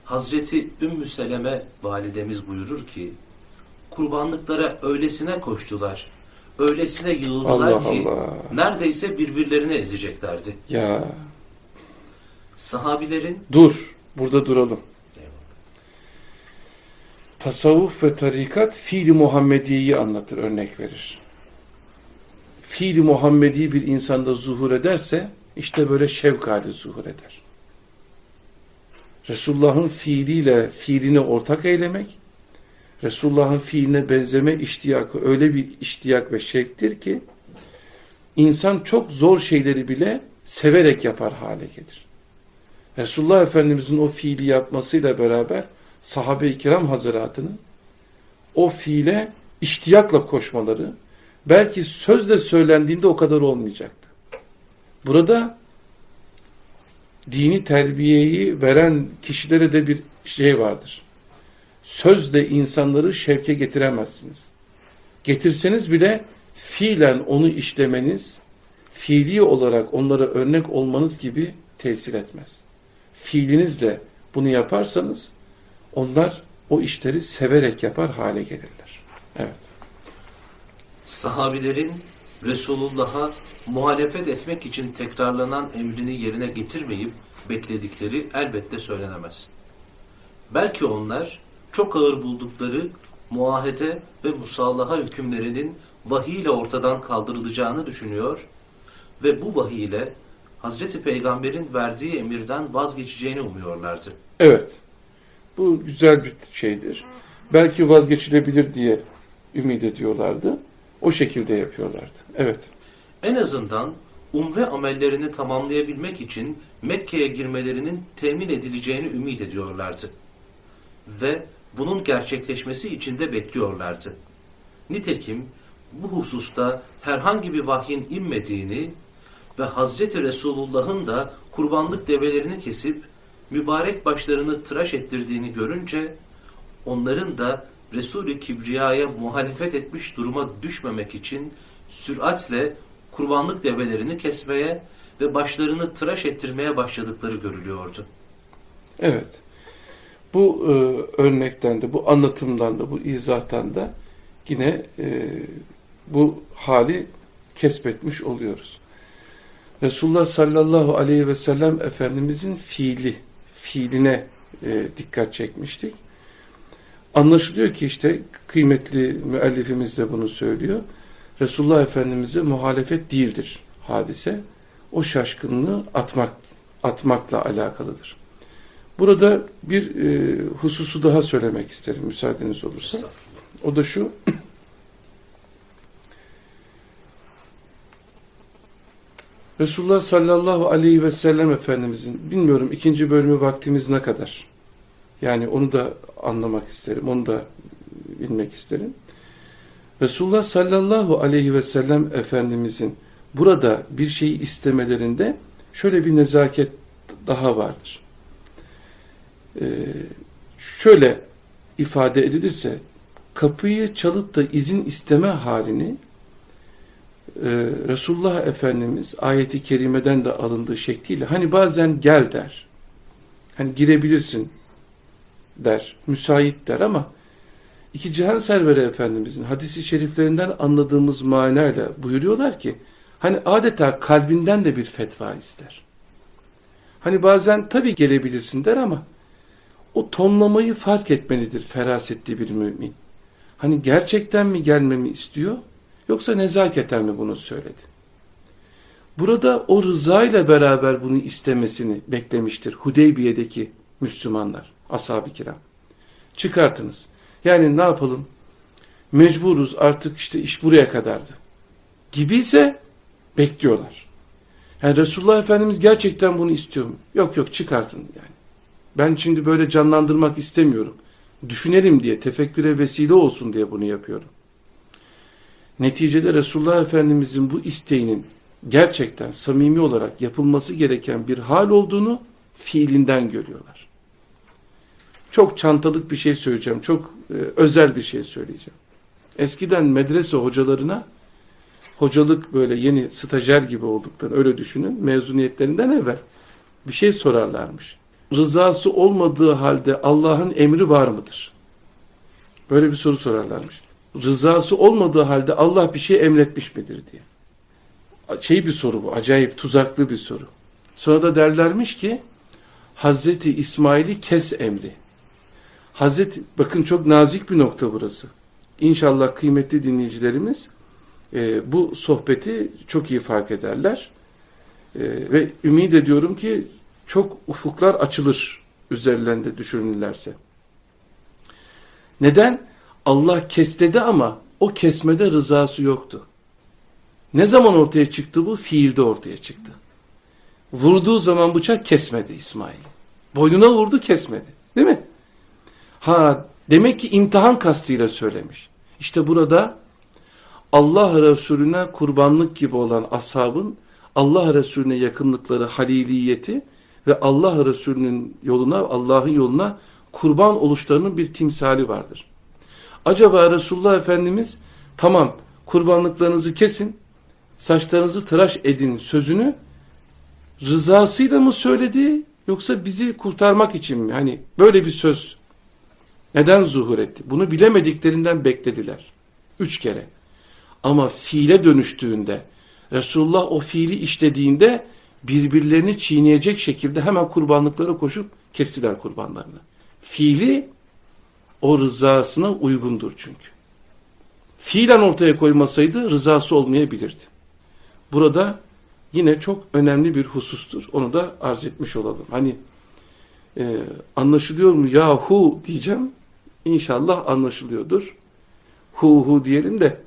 Speaker 1: Hazreti Ümmü Seleme validemiz buyurur ki, kurbanlıklara öylesine koştular, öylesine yığıldılar
Speaker 2: Allah
Speaker 1: ki
Speaker 2: Allah.
Speaker 1: neredeyse birbirlerini ezeceklerdi.
Speaker 2: Ya
Speaker 1: Sahabilerin
Speaker 2: dur. Burada duralım. Tasavvuf ve tarikat fiili Muhammediye'yi anlatır, örnek verir. Fiili Muhammedi bir insanda zuhur ederse işte böyle şevk zuhur eder. Resulullah'ın fiiliyle fiilini ortak eylemek, Resulullah'ın fiiline benzeme iştiyakı öyle bir iştiyak ve şevktir ki insan çok zor şeyleri bile severek yapar hale gelir. Resulullah Efendimiz'in o fiili yapmasıyla beraber sahabe-i kiram hazıratının o fiile iştiyakla koşmaları belki sözle söylendiğinde o kadar olmayacaktı. Burada dini terbiyeyi veren kişilere de bir şey vardır. Sözle insanları şevke getiremezsiniz. Getirseniz bile fiilen onu işlemeniz, fiili olarak onlara örnek olmanız gibi tesir etmez. Fiilinizle bunu yaparsanız onlar o işleri severek yapar hale gelirler. Evet.
Speaker 1: Sahabilerin Resulullah'a muhalefet etmek için tekrarlanan emrini yerine getirmeyip bekledikleri elbette söylenemez. Belki onlar çok ağır buldukları muahede ve musallaha hükümlerinin vahiy ile ortadan kaldırılacağını düşünüyor ve bu vahiy ile Hazreti Peygamber'in verdiği emirden vazgeçeceğini umuyorlardı.
Speaker 2: Evet. Bu güzel bir şeydir. Belki vazgeçilebilir diye ümit ediyorlardı. O şekilde yapıyorlardı. Evet.
Speaker 1: En azından umre amellerini tamamlayabilmek için Mekke'ye girmelerinin temin edileceğini ümit ediyorlardı. Ve bunun gerçekleşmesi için de bekliyorlardı. Nitekim bu hususta herhangi bir vahyin inmediğini ve Hazreti Resulullah'ın da kurbanlık develerini kesip mübarek başlarını tıraş ettirdiğini görünce onların da Resul-i Kibriya'ya muhalefet etmiş duruma düşmemek için süratle kurbanlık develerini kesmeye ve başlarını tıraş ettirmeye başladıkları görülüyordu.
Speaker 2: Evet. Bu e, örnekten de, bu anlatımdan da, bu izahtan da yine e, bu hali kesbetmiş oluyoruz. Resulullah sallallahu aleyhi ve sellem Efendimizin fiili, fiiline e, dikkat çekmiştik. Anlaşılıyor ki işte kıymetli müellifimiz de bunu söylüyor. Resulullah Efendimiz'e muhalefet değildir hadise. O şaşkınlığı atmak, atmakla alakalıdır. Burada bir e, hususu daha söylemek isterim müsaadeniz olursa. O da şu. Resulullah sallallahu aleyhi ve sellem Efendimizin bilmiyorum ikinci bölümü vaktimiz ne kadar. Yani onu da anlamak isterim. Onu da bilmek isterim. Resulullah sallallahu aleyhi ve sellem Efendimizin burada bir şeyi istemelerinde şöyle bir nezaket daha vardır. Ee, şöyle ifade edilirse kapıyı çalıp da izin isteme halini e, Resulullah Efendimiz ayeti kerimeden de alındığı şekliyle hani bazen gel der. Hani girebilirsin der, müsait der ama iki cihan serveri Efendimizin hadisi şeriflerinden anladığımız manayla buyuruyorlar ki hani adeta kalbinden de bir fetva ister. Hani bazen tabii gelebilirsin der ama o tonlamayı fark etmelidir ferasetli bir mümin. Hani gerçekten mi gelmemi istiyor yoksa nezaketen mi bunu söyledi? Burada o rıza ile beraber bunu istemesini beklemiştir Hudeybiye'deki Müslümanlar, ashab-ı kiram. Çıkartınız. Yani ne yapalım? Mecburuz artık işte iş buraya kadardı. Gibiyse bekliyorlar. Yani Resulullah Efendimiz gerçekten bunu istiyor mu? Yok yok çıkartın yani. Ben şimdi böyle canlandırmak istemiyorum. Düşünelim diye, tefekküre vesile olsun diye bunu yapıyorum. Neticede Resulullah Efendimizin bu isteğinin gerçekten samimi olarak yapılması gereken bir hal olduğunu fiilinden görüyorlar. Çok çantalık bir şey söyleyeceğim, çok e, özel bir şey söyleyeceğim. Eskiden medrese hocalarına hocalık böyle yeni stajyer gibi olduklarını öyle düşünün. Mezuniyetlerinden evvel bir şey sorarlarmış. Rızası olmadığı halde Allah'ın emri var mıdır? Böyle bir soru sorarlarmış. Rızası olmadığı halde Allah bir şey emretmiş midir diye. Şey bir soru bu, acayip tuzaklı bir soru. Sonra da derlermiş ki Hazreti İsmail'i kes emri. Hazreti, bakın çok nazik bir nokta burası. İnşallah kıymetli dinleyicilerimiz e, bu sohbeti çok iyi fark ederler. E, ve ümit ediyorum ki çok ufuklar açılır üzerlerinde düşünürlerse. Neden? Allah kes dedi ama o kesmede rızası yoktu. Ne zaman ortaya çıktı bu? Fiilde ortaya çıktı. Vurduğu zaman bıçak kesmedi İsmail. Boynuna vurdu kesmedi. Değil mi? Ha demek ki imtihan kastıyla söylemiş. İşte burada Allah Resulüne kurbanlık gibi olan ashabın Allah Resulüne yakınlıkları haliliyeti ve Allah Resulü'nün yoluna, Allah'ın yoluna kurban oluşlarının bir timsali vardır. Acaba Resulullah Efendimiz tamam kurbanlıklarınızı kesin, saçlarınızı tıraş edin sözünü rızasıyla mı söyledi yoksa bizi kurtarmak için mi? Hani böyle bir söz neden zuhur etti? Bunu bilemediklerinden beklediler. Üç kere. Ama fiile dönüştüğünde, Resulullah o fiili işlediğinde birbirlerini çiğneyecek şekilde hemen kurbanlıklara koşup kestiler kurbanlarını. Fiili o rızasına uygundur çünkü. Fiilen ortaya koymasaydı rızası olmayabilirdi. Burada yine çok önemli bir husustur. Onu da arz etmiş olalım. Hani e, anlaşılıyor mu yahu diyeceğim. İnşallah anlaşılıyordur. Hu hu diyelim de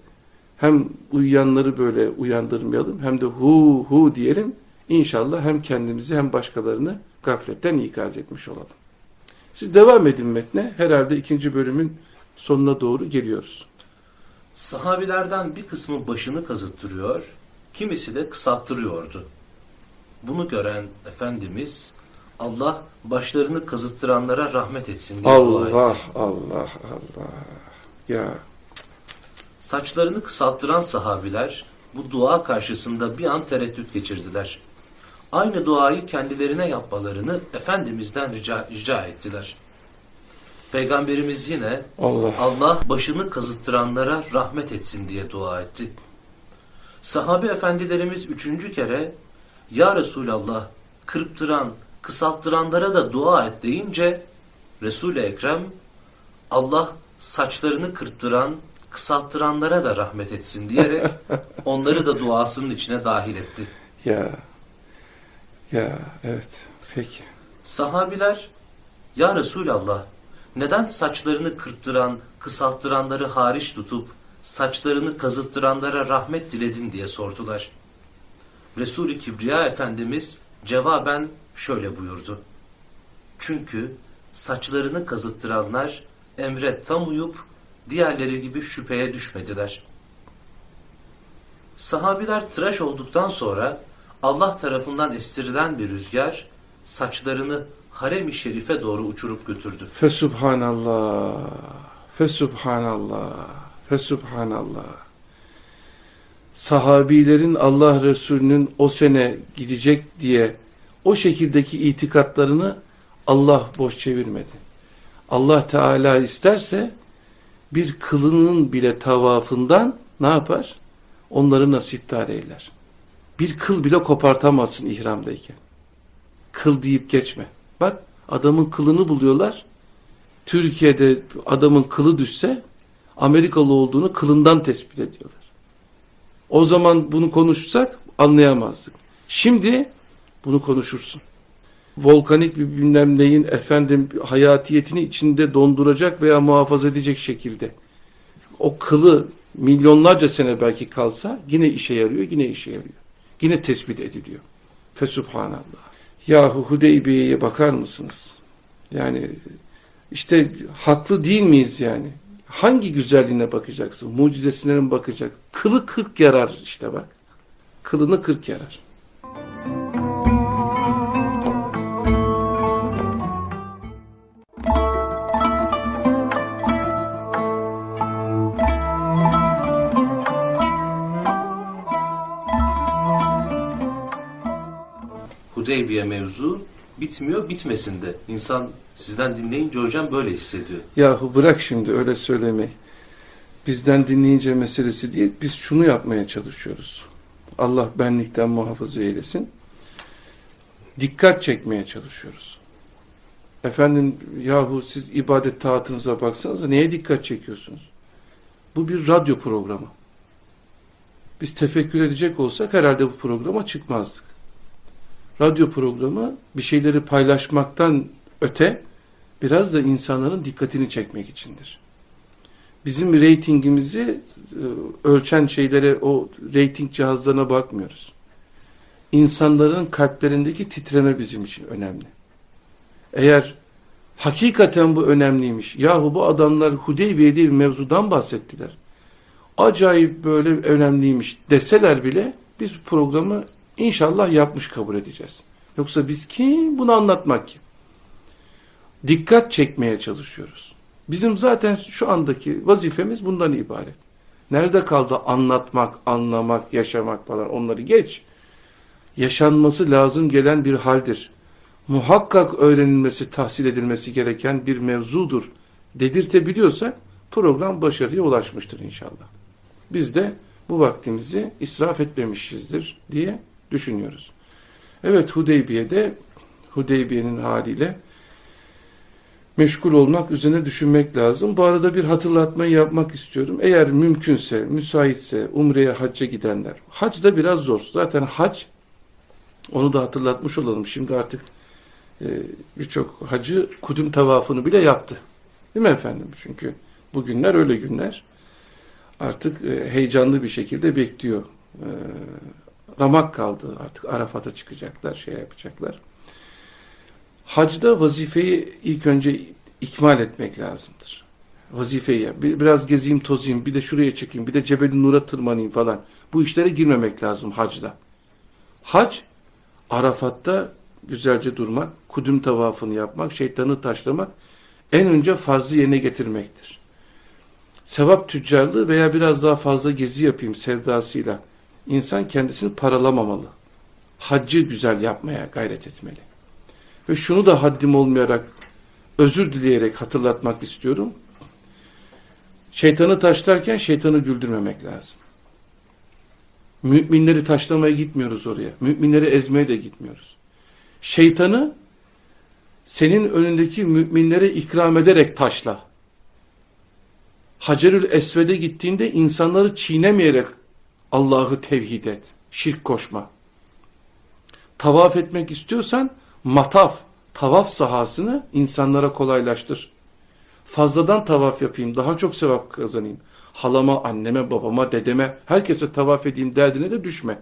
Speaker 2: hem uyuyanları böyle uyandırmayalım hem de hu hu diyelim. İnşallah hem kendimizi hem başkalarını gafletten ikaz etmiş olalım. Siz devam edin metne. Herhalde ikinci bölümün sonuna doğru geliyoruz.
Speaker 1: Sahabilerden bir kısmı başını kazıttırıyor, kimisi de kısalttırıyordu. Bunu gören Efendimiz Allah başlarını kazıttıranlara rahmet etsin diye
Speaker 2: Allah,
Speaker 1: dua etti.
Speaker 2: Allah, Allah, Allah. Ya
Speaker 1: Saçlarını kısalttıran sahabiler bu dua karşısında bir an tereddüt geçirdiler. Aynı duayı kendilerine yapmalarını Efendimiz'den rica, rica ettiler. Peygamberimiz yine
Speaker 2: Allah.
Speaker 1: Allah başını kazıttıranlara rahmet etsin diye dua etti. Sahabe efendilerimiz üçüncü kere Ya Resulallah kırptıran, kısalttıranlara da dua et deyince Resul-i Ekrem Allah saçlarını kırptıran, kısalttıranlara da rahmet etsin diyerek onları da duasının içine dahil etti.
Speaker 2: Ya. Ya evet. Peki.
Speaker 1: Sahabiler, Ya Resulallah, neden saçlarını kırptıran, kısalttıranları hariç tutup, saçlarını kazıttıranlara rahmet diledin diye sordular. Resul-i Kibriya Efendimiz cevaben şöyle buyurdu. Çünkü saçlarını kazıttıranlar emre tam uyup, diğerleri gibi şüpheye düşmediler. Sahabiler tıraş olduktan sonra Allah tarafından estirilen bir rüzgar saçlarını harem-i şerife doğru uçurup götürdü.
Speaker 2: Fesubhanallah. Fesubhanallah. Fesubhanallah. Sahabilerin Allah Resulü'nün o sene gidecek diye o şekildeki itikatlarını Allah boş çevirmedi. Allah Teala isterse bir kılının bile tavafından ne yapar? Onları nasiptar eyler. Bir kıl bile kopartamazsın ihramdayken. Kıl deyip geçme. Bak adamın kılını buluyorlar. Türkiye'de adamın kılı düşse Amerikalı olduğunu kılından tespit ediyorlar. O zaman bunu konuşsak anlayamazdık. Şimdi bunu konuşursun. Volkanik bir bilmem neyin efendim hayatiyetini içinde donduracak veya muhafaza edecek şekilde. O kılı milyonlarca sene belki kalsa yine işe yarıyor, yine işe yarıyor. Yine tespit ediliyor. Fesubhanallah. Yahu Hudeybiye'ye bakar mısınız? Yani işte haklı değil miyiz yani? Hangi güzelliğine bakacaksın? Mucizesine mi bakacak? Kılı kırk yarar işte bak. Kılını kırk yarar.
Speaker 1: Hudeybiye mevzu bitmiyor bitmesin de. İnsan sizden dinleyince hocam böyle hissediyor.
Speaker 2: Yahu bırak şimdi öyle söylemeyi. Bizden dinleyince meselesi değil. Biz şunu yapmaya çalışıyoruz. Allah benlikten muhafaza eylesin. Dikkat çekmeye çalışıyoruz. Efendim yahu siz ibadet taatınıza baksanıza neye dikkat çekiyorsunuz? Bu bir radyo programı. Biz tefekkür edecek olsak herhalde bu programa çıkmazdık. Radyo programı bir şeyleri paylaşmaktan öte biraz da insanların dikkatini çekmek içindir. Bizim reytingimizi e, ölçen şeylere o reyting cihazlarına bakmıyoruz. İnsanların kalplerindeki titreme bizim için önemli. Eğer hakikaten bu önemliymiş. Yahu bu adamlar Hudeybiye'de bir mevzudan bahsettiler. Acayip böyle önemliymiş deseler bile biz programı inşallah yapmış kabul edeceğiz. Yoksa biz kim bunu anlatmak kim? Dikkat çekmeye çalışıyoruz. Bizim zaten şu andaki vazifemiz bundan ibaret. Nerede kaldı anlatmak, anlamak, yaşamak falan onları geç. Yaşanması lazım gelen bir haldir. Muhakkak öğrenilmesi, tahsil edilmesi gereken bir mevzudur dedirtebiliyorsak program başarıya ulaşmıştır inşallah. Biz de bu vaktimizi israf etmemişizdir diye düşünüyoruz. Evet Hudeybiye'de Hudeybiye'nin haliyle meşgul olmak, üzerine düşünmek lazım. Bu arada bir hatırlatmayı yapmak istiyorum. Eğer mümkünse, müsaitse umreye, hacca gidenler. Hac da biraz zor. Zaten hac, onu da hatırlatmış olalım. Şimdi artık e, birçok hacı kudüm tavafını bile yaptı. Değil mi efendim? Çünkü bugünler öyle günler. Artık e, heyecanlı bir şekilde bekliyor. E, ramak kaldı. Artık Arafat'a çıkacaklar, şey yapacaklar. Hacda vazifeyi ilk önce ikmal etmek lazımdır. Vazifeyi biraz gezeyim tozayım bir de şuraya çıkayım bir de Cebel-i Nur'a tırmanayım falan. Bu işlere girmemek lazım hacda. Hac Arafat'ta güzelce durmak, kudüm tavafını yapmak, şeytanı taşlamak en önce farzı yerine getirmektir. sevap tüccarlığı veya biraz daha fazla gezi yapayım sevdasıyla insan kendisini paralamamalı. Haccı güzel yapmaya gayret etmeli. Ve şunu da haddim olmayarak özür dileyerek hatırlatmak istiyorum. Şeytanı taşlarken şeytanı güldürmemek lazım. Müminleri taşlamaya gitmiyoruz oraya. Müminleri ezmeye de gitmiyoruz. Şeytanı senin önündeki müminlere ikram ederek taşla. Hacerül Esved'e gittiğinde insanları çiğnemeyerek Allah'ı tevhid et. Şirk koşma. Tavaf etmek istiyorsan mataf, tavaf sahasını insanlara kolaylaştır. Fazladan tavaf yapayım, daha çok sevap kazanayım. Halama, anneme, babama, dedeme, herkese tavaf edeyim derdine de düşme.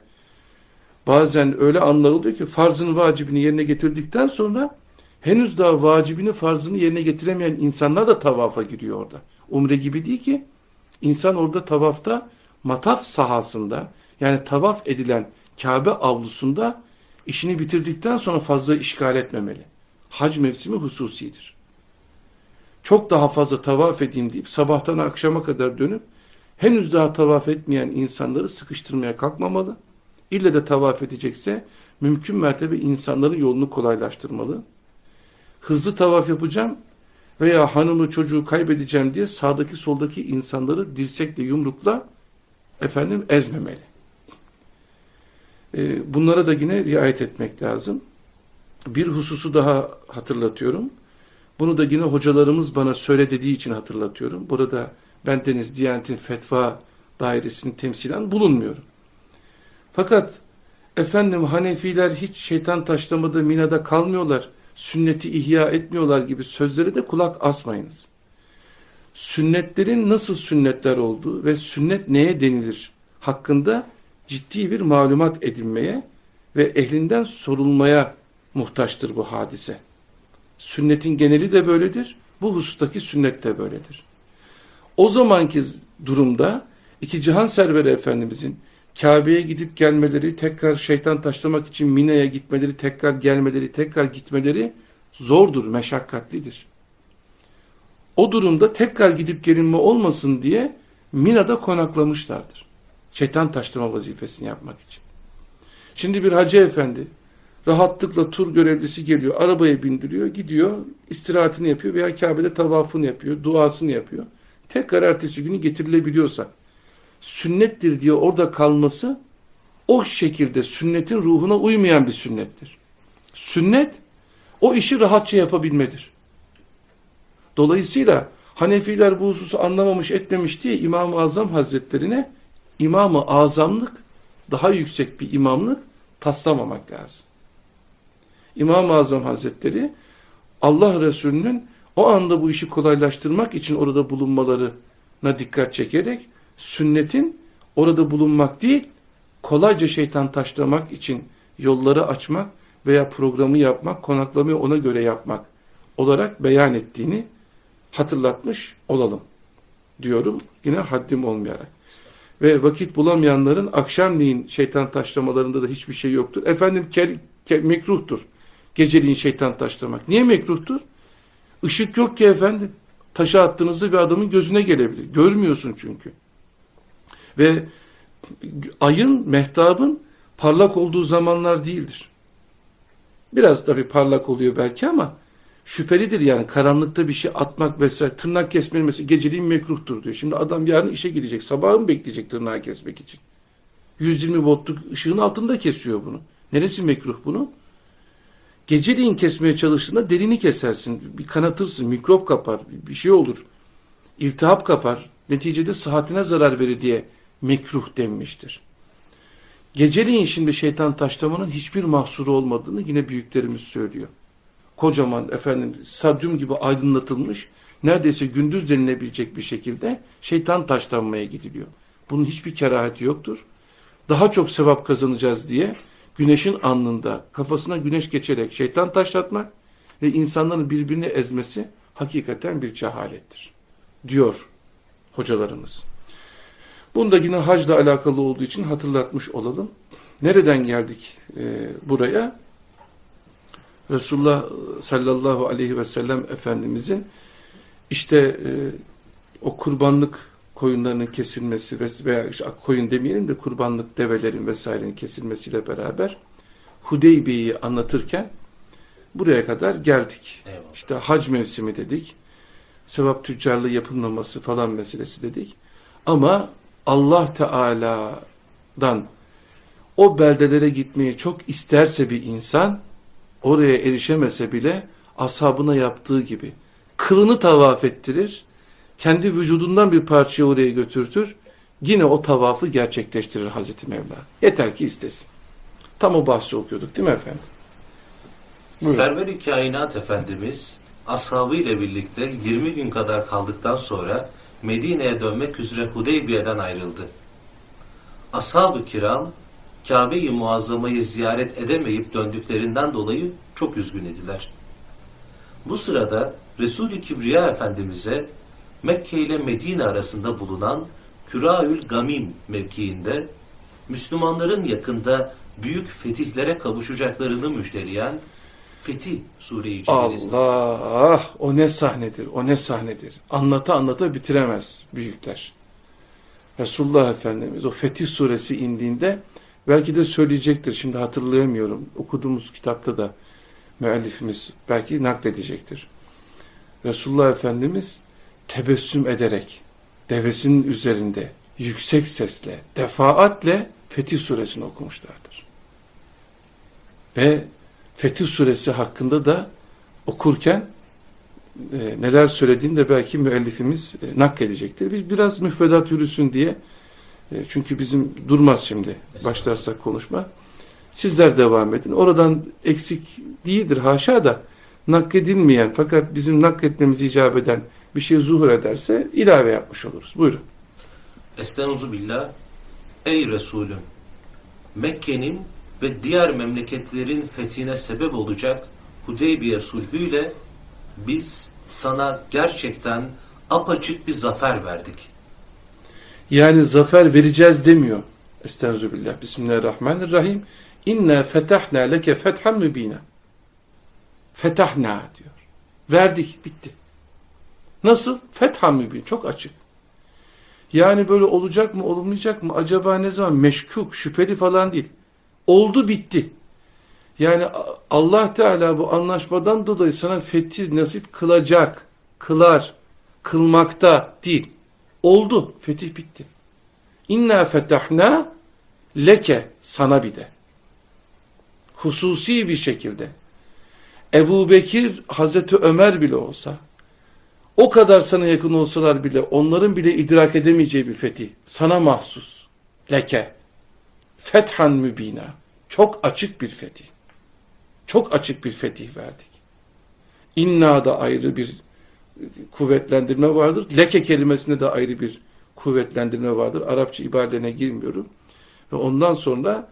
Speaker 2: Bazen öyle anlar oluyor ki farzın vacibini yerine getirdikten sonra henüz daha vacibini farzını yerine getiremeyen insanlar da tavafa giriyor orada. Umre gibi değil ki insan orada tavafta mataf sahasında yani tavaf edilen Kabe avlusunda işini bitirdikten sonra fazla işgal etmemeli. Hac mevsimi hususidir. Çok daha fazla tavaf edeyim deyip sabahtan akşama kadar dönüp henüz daha tavaf etmeyen insanları sıkıştırmaya kalkmamalı. İlle de tavaf edecekse mümkün mertebe insanların yolunu kolaylaştırmalı. Hızlı tavaf yapacağım veya hanımı çocuğu kaybedeceğim diye sağdaki soldaki insanları dirsekle yumrukla efendim ezmemeli. Ee, bunlara da yine riayet etmek lazım. Bir hususu daha hatırlatıyorum. Bunu da yine hocalarımız bana söyle dediği için hatırlatıyorum. Burada ben Deniz Diyanet'in fetva dairesinin temsilen bulunmuyorum. Fakat efendim Hanefiler hiç şeytan taşlamada minada kalmıyorlar, sünneti ihya etmiyorlar gibi sözlere de kulak asmayınız. Sünnetlerin nasıl sünnetler olduğu ve sünnet neye denilir hakkında ciddi bir malumat edinmeye ve ehlinden sorulmaya muhtaçtır bu hadise. Sünnetin geneli de böyledir, bu husustaki sünnet de böyledir. O zamanki durumda iki cihan serveri efendimizin Kabe'ye gidip gelmeleri, tekrar şeytan taşlamak için Mina'ya gitmeleri, tekrar gelmeleri, tekrar gitmeleri zordur, meşakkatlidir. O durumda tekrar gidip gelinme olmasın diye Mina'da konaklamışlardır. Şeytan taşlama vazifesini yapmak için. Şimdi bir hacı efendi rahatlıkla tur görevlisi geliyor, arabaya bindiriyor, gidiyor, istirahatini yapıyor veya Kabe'de tavafını yapıyor, duasını yapıyor. Tekrar ertesi günü getirilebiliyorsa sünnettir diye orada kalması o şekilde sünnetin ruhuna uymayan bir sünnettir. Sünnet o işi rahatça yapabilmedir. Dolayısıyla Hanefiler bu hususu anlamamış etmemiş diye İmam-ı Azam Hazretlerine İmam-ı Azamlık daha yüksek bir imamlık taslamamak lazım. İmam-ı Azam Hazretleri Allah Resulü'nün o anda bu işi kolaylaştırmak için orada bulunmalarına dikkat çekerek sünnetin orada bulunmak değil, kolayca şeytan taşlamak için yolları açmak veya programı yapmak, konaklamayı ona göre yapmak olarak beyan ettiğini hatırlatmış olalım diyorum yine haddim olmayarak. Ve vakit bulamayanların akşamleyin şeytan taşlamalarında da hiçbir şey yoktur. Efendim ke, ke, mekruhtur geceliğin şeytan taşlamak. Niye mekruhtur? Işık yok ki efendim. Taşa attığınızda bir adamın gözüne gelebilir. Görmüyorsun çünkü. Ve ayın, mehtabın parlak olduğu zamanlar değildir. Biraz tabii parlak oluyor belki ama şüphelidir yani karanlıkta bir şey atmak vesaire tırnak kesmenin mesela geceliğin mekruhtur diyor. Şimdi adam yarın işe gidecek sabahı mı bekleyecek tırnağı kesmek için? 120 voltluk ışığın altında kesiyor bunu. Neresi mekruh bunu? Geceliğin kesmeye çalıştığında derini kesersin, bir kanatırsın, mikrop kapar, bir şey olur. İltihap kapar, neticede sıhhatine zarar verir diye mekruh denmiştir. Geceliğin şimdi şeytan taşlamanın hiçbir mahsuru olmadığını yine büyüklerimiz söylüyor. Kocaman efendim stadyum gibi aydınlatılmış, neredeyse gündüz denilebilecek bir şekilde şeytan taşlanmaya gidiliyor. Bunun hiçbir kerahati yoktur. Daha çok sevap kazanacağız diye güneşin alnında kafasına güneş geçerek şeytan taşlatmak ve insanların birbirini ezmesi hakikaten bir cehalettir. Diyor hocalarımız. Bunu da yine hacla alakalı olduğu için hatırlatmış olalım. Nereden geldik e, buraya? Resulullah sallallahu aleyhi ve sellem Efendimizin işte e, o kurbanlık koyunlarının kesilmesi ve- veya işte koyun demeyelim de kurbanlık develerin vesairenin kesilmesiyle beraber Hudeybiye'yi anlatırken buraya kadar geldik.
Speaker 1: Eyvallah.
Speaker 2: İşte hac mevsimi dedik. Sevap tüccarlığı yapılmaması falan meselesi dedik. Ama Allah Teala'dan o beldelere gitmeyi çok isterse bir insan oraya erişemese bile ashabına yaptığı gibi kılını tavaf ettirir, kendi vücudundan bir parçayı oraya götürtür, yine o tavafı gerçekleştirir Hazreti Mevla. Yeter ki istesin. Tam o bahsi okuyorduk değil mi efendim?
Speaker 1: Server-i Kainat Efendimiz ashabı ile birlikte 20 gün kadar kaldıktan sonra Medine'ye dönmek üzere Hudeybiye'den ayrıldı. Ashab-ı kiram Kabe-i Muazzama'yı ziyaret edemeyip döndüklerinden dolayı çok üzgün idiler. Bu sırada Resul-i Kibriya Efendimiz'e Mekke ile Medine arasında bulunan Küraül Gamim mevkiinde Müslümanların yakında büyük fetihlere kavuşacaklarını müjdeleyen Fetih Sure-i.
Speaker 2: Allah! O ne sahnedir, o ne sahnedir. Anlata anlata bitiremez büyükler. Resulullah Efendimiz o Fetih Suresi indiğinde belki de söyleyecektir. Şimdi hatırlayamıyorum. Okuduğumuz kitapta da müellifimiz belki nakledecektir. Resulullah Efendimiz tebessüm ederek devesinin üzerinde yüksek sesle, defaatle Fetih Suresini okumuşlardır. Ve Fetih Suresi hakkında da okurken e, neler söylediğini de belki müellifimiz e, nakledecektir. Biz biraz müfredat yürüsün diye çünkü bizim durmaz şimdi başlarsak konuşma. Sizler devam edin. Oradan eksik değildir haşa da nakledilmeyen fakat bizim nakletmemizi icap eden bir şey zuhur ederse ilave yapmış oluruz. Buyurun.
Speaker 1: Estaizu billah. Ey Resulüm! Mekke'nin ve diğer memleketlerin fethine sebep olacak Hudeybiye sulhüyle biz sana gerçekten apaçık bir zafer verdik.
Speaker 2: Yani zafer vereceğiz demiyor. Estağfirullah. Bismillahirrahmanirrahim. İnna fetahna leke fethan mübina. Fetahna diyor. Verdik. Bitti. Nasıl? Fethan mübin. Çok açık. Yani böyle olacak mı olmayacak mı acaba ne zaman meşkuk şüpheli falan değil. Oldu bitti. Yani Allah Teala bu anlaşmadan dolayı sana fethi nasip kılacak, kılar, kılmakta değil. Oldu. Fetih bitti. İnna fetahna leke sana bir de. Hususi bir şekilde. Ebu Bekir, Hazreti Ömer bile olsa, o kadar sana yakın olsalar bile onların bile idrak edemeyeceği bir fetih. Sana mahsus. Leke. Fethan mübina. Çok açık bir fetih. Çok açık bir fetih verdik. İnna da ayrı bir kuvvetlendirme vardır. Leke kelimesinde de ayrı bir kuvvetlendirme vardır. Arapça ibarelerine girmiyorum. Ve ondan sonra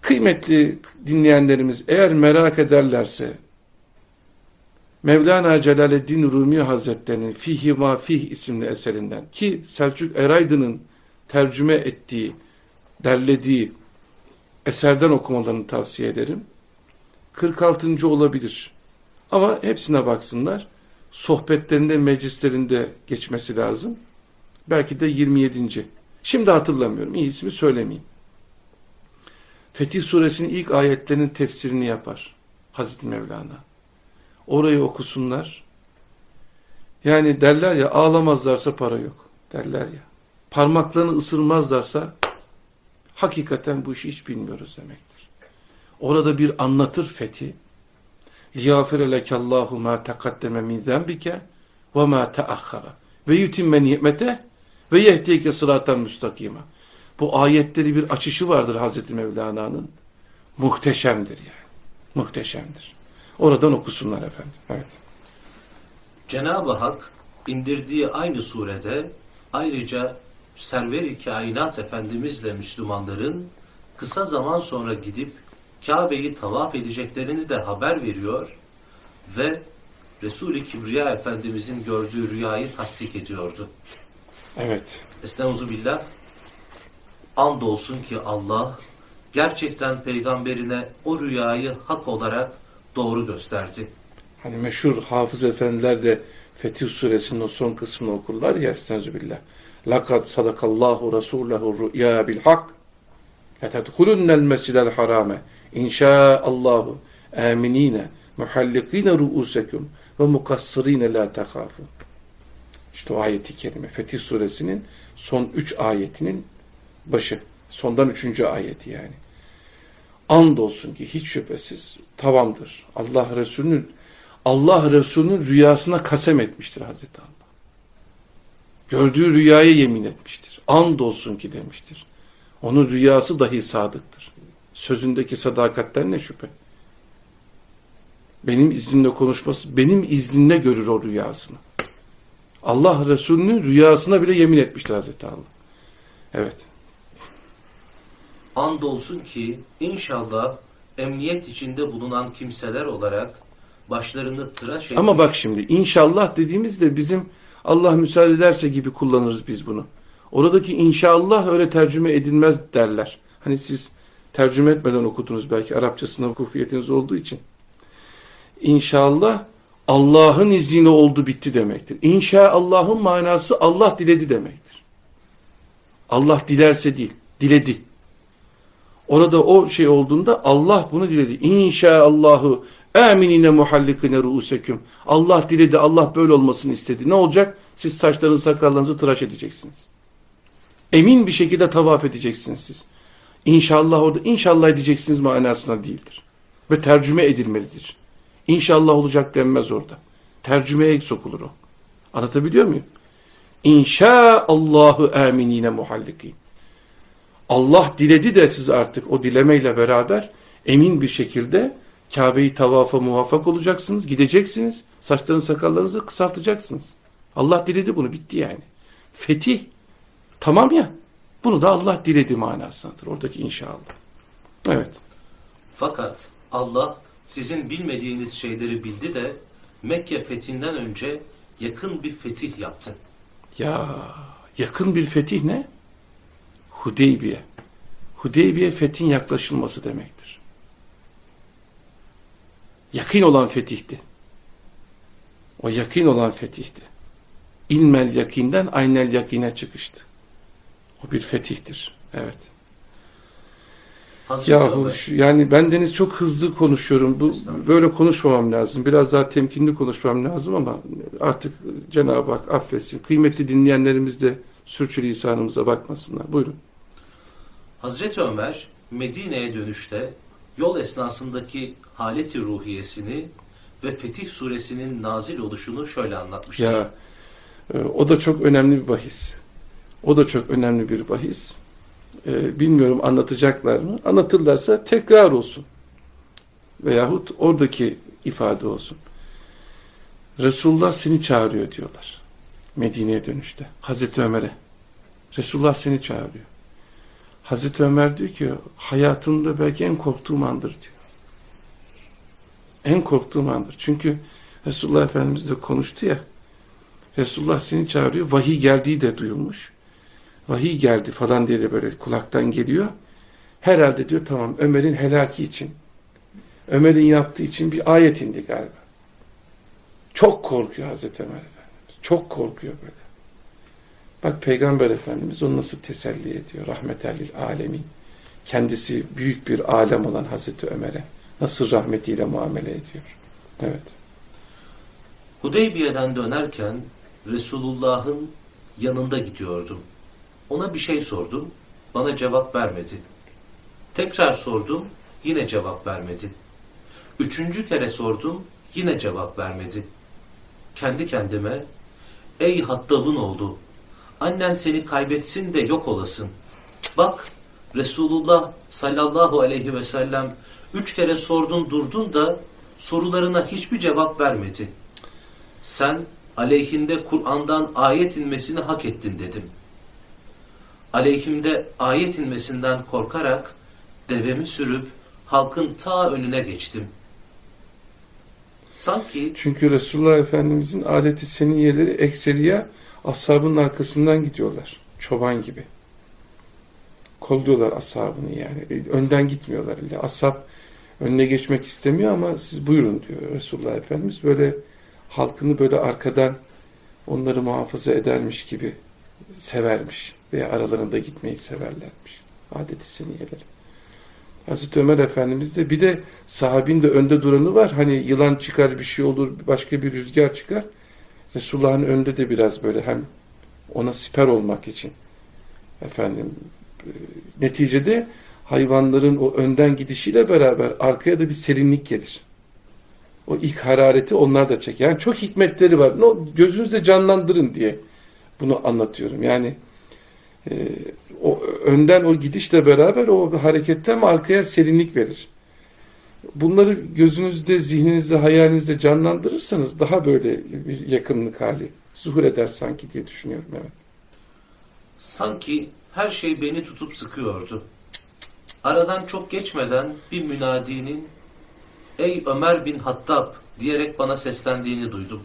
Speaker 2: kıymetli dinleyenlerimiz eğer merak ederlerse Mevlana Celaleddin Rumi Hazretleri'nin Fihi Ma Fih isimli eserinden ki Selçuk Eraydın'ın tercüme ettiği, derlediği eserden okumalarını tavsiye ederim. 46. olabilir. Ama hepsine baksınlar. Sohbetlerinde, meclislerinde geçmesi lazım. Belki de 27. Şimdi hatırlamıyorum. İyi ismi söylemeyeyim. Fetih suresinin ilk ayetlerinin tefsirini yapar. Hazreti Mevlana. Orayı okusunlar. Yani derler ya ağlamazlarsa para yok. Derler ya. Parmaklarını ısırmazlarsa hakikaten bu işi hiç bilmiyoruz demektir. Orada bir anlatır fethi. لِيَغْفِرَ لَكَ اللّٰهُ مَا تَقَدَّمَ مِنْ ذَنْبِكَ وَمَا تَأَخَّرَ وَيُتِمَّ نِعْمَتَهِ ve yehdiyeke sıraten müstakima. Bu ayetleri bir açışı vardır Hazreti Mevlana'nın. Muhteşemdir yani. Muhteşemdir. Oradan okusunlar efendim. Evet.
Speaker 1: Cenab-ı Hak indirdiği aynı surede ayrıca Server-i Kainat Efendimizle Müslümanların kısa zaman sonra gidip Kabe'yi tavaf edeceklerini de haber veriyor ve Resul-i Kibriya Efendimizin gördüğü rüyayı tasdik ediyordu.
Speaker 2: Evet.
Speaker 1: Estaizu billah. Andolsun ki Allah gerçekten peygamberine o rüyayı hak olarak doğru gösterdi.
Speaker 2: Hani meşhur hafız efendiler de Fetih suresinin o son kısmını okurlar ya estağfirullah. Lakad sadakallahu rasulahu rü'ya bil hak. Letedhulunnel mescidel harame. İnşaallahu aminine muhallikine ru'usekum ve mukassirine la tekafun. İşte o ayeti kerime. Fetih suresinin son üç ayetinin başı. Sondan üçüncü ayeti yani. Andolsun ki hiç şüphesiz tamamdır. Allah Resulü'nün Allah Resulü'nün rüyasına kasem etmiştir Hazreti Allah. Gördüğü rüyaya yemin etmiştir. Andolsun ki demiştir. Onun rüyası dahi sadıktır. Sözündeki sadakatten ne şüphe. Benim iznimle konuşması, benim iznimle görür o rüyasını. Allah Resulü'nün rüyasına bile yemin etmiştir Hazreti Allah. Evet.
Speaker 1: Andolsun ki inşallah emniyet içinde bulunan kimseler olarak başlarını tıraş etmiş.
Speaker 2: Ama bak şimdi inşallah dediğimizde bizim Allah müsaade ederse gibi kullanırız biz bunu. Oradaki inşallah öyle tercüme edilmez derler. Hani siz tercüme etmeden okudunuz belki Arapçasına kufiyetiniz olduğu için. İnşallah Allah'ın izniyle oldu bitti demektir. İnşa Allah'ın manası Allah diledi demektir. Allah dilerse değil, diledi. Orada o şey olduğunda Allah bunu diledi. İnşaallahu eminine muhallikine ruuseküm. Allah diledi, Allah böyle olmasını istedi. Ne olacak? Siz saçlarınızı, sakallarınızı tıraş edeceksiniz. Emin bir şekilde tavaf edeceksiniz siz. İnşallah orada inşallah edeceksiniz manasına değildir. Ve tercüme edilmelidir. İnşallah olacak denmez orada. Tercümeye sokulur o. Anlatabiliyor muyum? İnşaallahu aminine muhallikin. Allah diledi de siz artık o dilemeyle beraber emin bir şekilde Kabe'yi tavafa muvaffak olacaksınız, gideceksiniz, saçlarınızı sakallarınızı kısaltacaksınız. Allah diledi bunu, bitti yani. Fetih, tamam ya, bunu da Allah diledi manasındadır, oradaki inşallah. Evet.
Speaker 1: Fakat Allah sizin bilmediğiniz şeyleri bildi de Mekke fethinden önce yakın bir fetih yaptı.
Speaker 2: Ya yakın bir fetih ne? Hudeybiye. Hudeybiye fethin yaklaşılması demektir. Yakın olan fetihti. O yakın olan fetihti. İlmel yakinden aynel yakine çıkıştı. O bir fetihtir. Evet.
Speaker 1: Hazreti
Speaker 2: Yahu şu- yani ben Deniz çok hızlı konuşuyorum. Bu böyle konuşmamam lazım. Biraz daha temkinli konuşmam lazım ama artık Cenab-ı Hak affetsin. Kıymetli dinleyenlerimiz de sürçülisanımıza bakmasınlar. Buyurun.
Speaker 1: Hazreti Ömer Medine'ye dönüşte yol esnasındaki haleti ruhiyesini ve Fetih suresinin nazil oluşunu şöyle anlatmıştır.
Speaker 2: Ya e, o da çok önemli bir bahis. O da çok önemli bir bahis. E, bilmiyorum anlatacaklar mı? Anlatırlarsa tekrar olsun. Veyahut oradaki ifade olsun. Resulullah seni çağırıyor diyorlar. Medine'ye dönüşte. Hazreti Ömer'e. Resulullah seni çağırıyor. Hazreti Ömer diyor ki hayatımda belki en korktuğum andır diyor. En korktuğum andır. Çünkü Resulullah Efendimiz de konuştu ya. Resulullah seni çağırıyor. Vahiy geldiği de duyulmuş. Vahiy geldi falan diye de böyle kulaktan geliyor. Herhalde diyor tamam Ömer'in helaki için. Ömer'in yaptığı için bir ayet indi galiba. Çok korkuyor Hazreti Ömer Efendimiz. Çok korkuyor böyle. Bak Peygamber Efendimiz onu nasıl teselli ediyor. Rahmetellil alemin. Kendisi büyük bir alem olan Hazreti Ömer'e nasıl rahmetiyle muamele ediyor. Evet.
Speaker 1: Hudeybiye'den dönerken Resulullah'ın yanında gidiyordum. Ona bir şey sordum, bana cevap vermedi. Tekrar sordum, yine cevap vermedi. Üçüncü kere sordum, yine cevap vermedi. Kendi kendime, ey Hattab'ın oldu, annen seni kaybetsin de yok olasın. Bak, Resulullah sallallahu aleyhi ve sellem üç kere sordun durdun da sorularına hiçbir cevap vermedi. Sen aleyhinde Kur'an'dan ayet inmesini hak ettin dedim. Aleyhimde ayet inmesinden korkarak devemi sürüp halkın ta önüne geçtim. Sanki
Speaker 2: Çünkü Resulullah Efendimizin adeti seniyeleri ekseriye ashabının arkasından gidiyorlar. Çoban gibi. Kolluyorlar ashabını yani. Önden gitmiyorlar. öyle. Ashab önüne geçmek istemiyor ama siz buyurun diyor Resulullah Efendimiz. Böyle halkını böyle arkadan onları muhafaza edermiş gibi severmiş veya aralarında gitmeyi severlermiş. Adeti seniyeleri. Hazreti Ömer Efendimiz de bir de sahabin de önde duranı var. Hani yılan çıkar bir şey olur başka bir rüzgar çıkar. Resulullah'ın önünde de biraz böyle hem ona siper olmak için efendim e, neticede hayvanların o önden gidişiyle beraber arkaya da bir serinlik gelir. O ilk harareti onlar da çeker. Yani çok hikmetleri var. No, gözünüzde canlandırın diye bunu anlatıyorum. Yani e, o önden o gidişle beraber o hareketlenme arkaya serinlik verir. Bunları gözünüzde, zihninizde, hayalinizde canlandırırsanız daha böyle bir yakınlık hali zuhur eder sanki diye düşünüyorum. Evet.
Speaker 1: Sanki her şey beni tutup sıkıyordu. Aradan çok geçmeden bir münadinin ''Ey Ömer bin Hattab'' diyerek bana seslendiğini duydum.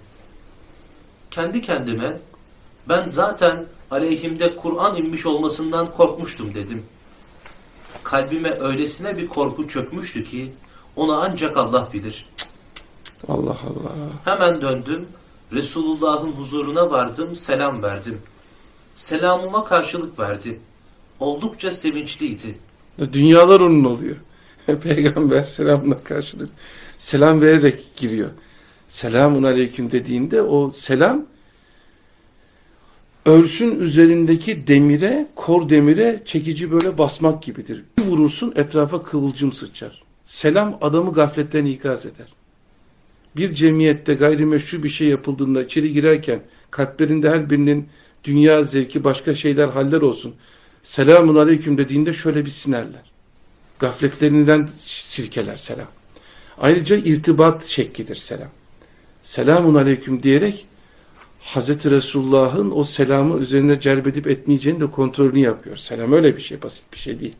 Speaker 1: Kendi kendime ben zaten aleyhimde Kur'an inmiş olmasından korkmuştum dedim. Kalbime öylesine bir korku çökmüştü ki onu ancak Allah bilir.
Speaker 2: Allah Allah.
Speaker 1: Hemen döndüm, Resulullah'ın huzuruna vardım, selam verdim. Selamıma karşılık verdi. Oldukça sevinçliydi.
Speaker 2: Dünyalar onun oluyor. Peygamber selamla karşılık. Selam vererek giriyor. Selamun aleyküm dediğinde o selam örsün üzerindeki demire, kor demire çekici böyle basmak gibidir. Bir vurursun etrafa kıvılcım sıçrar. Selam adamı gafletten ikaz eder. Bir cemiyette gayrimeşru bir şey yapıldığında içeri girerken kalplerinde her birinin dünya zevki başka şeyler haller olsun. Selamun aleyküm dediğinde şöyle bir sinerler. Gafletlerinden silkeler selam. Ayrıca irtibat şeklidir selam. Selamun aleyküm diyerek Hazreti Resulullah'ın o selamı üzerine celbedip etmeyeceğini de kontrolünü yapıyor. Selam öyle bir şey, basit bir şey değil.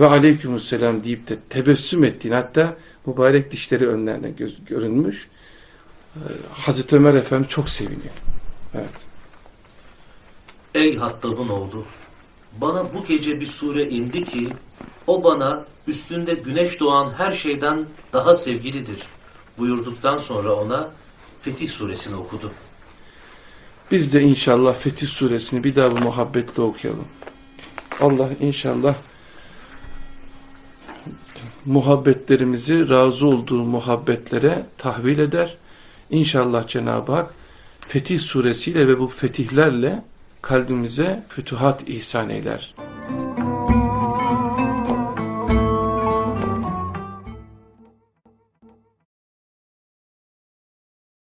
Speaker 2: Ve aleykümselam deyip de tebessüm ettiğini hatta mübarek dişleri önlerine göz, görünmüş. Ee, Hazreti Ömer Efendi çok seviniyor. Evet.
Speaker 1: Ey Hattab'ın oğlu! Bana bu gece bir sure indi ki o bana üstünde güneş doğan her şeyden daha sevgilidir buyurduktan sonra ona Fetih suresini okudu.
Speaker 2: Biz de inşallah Fetih suresini bir daha bu muhabbetle okuyalım. Allah inşallah muhabbetlerimizi razı olduğu muhabbetlere tahvil eder. İnşallah Cenab-ı Hak Fetih suresiyle ve bu fetihlerle kalbimize fütuhat ihsan eyler.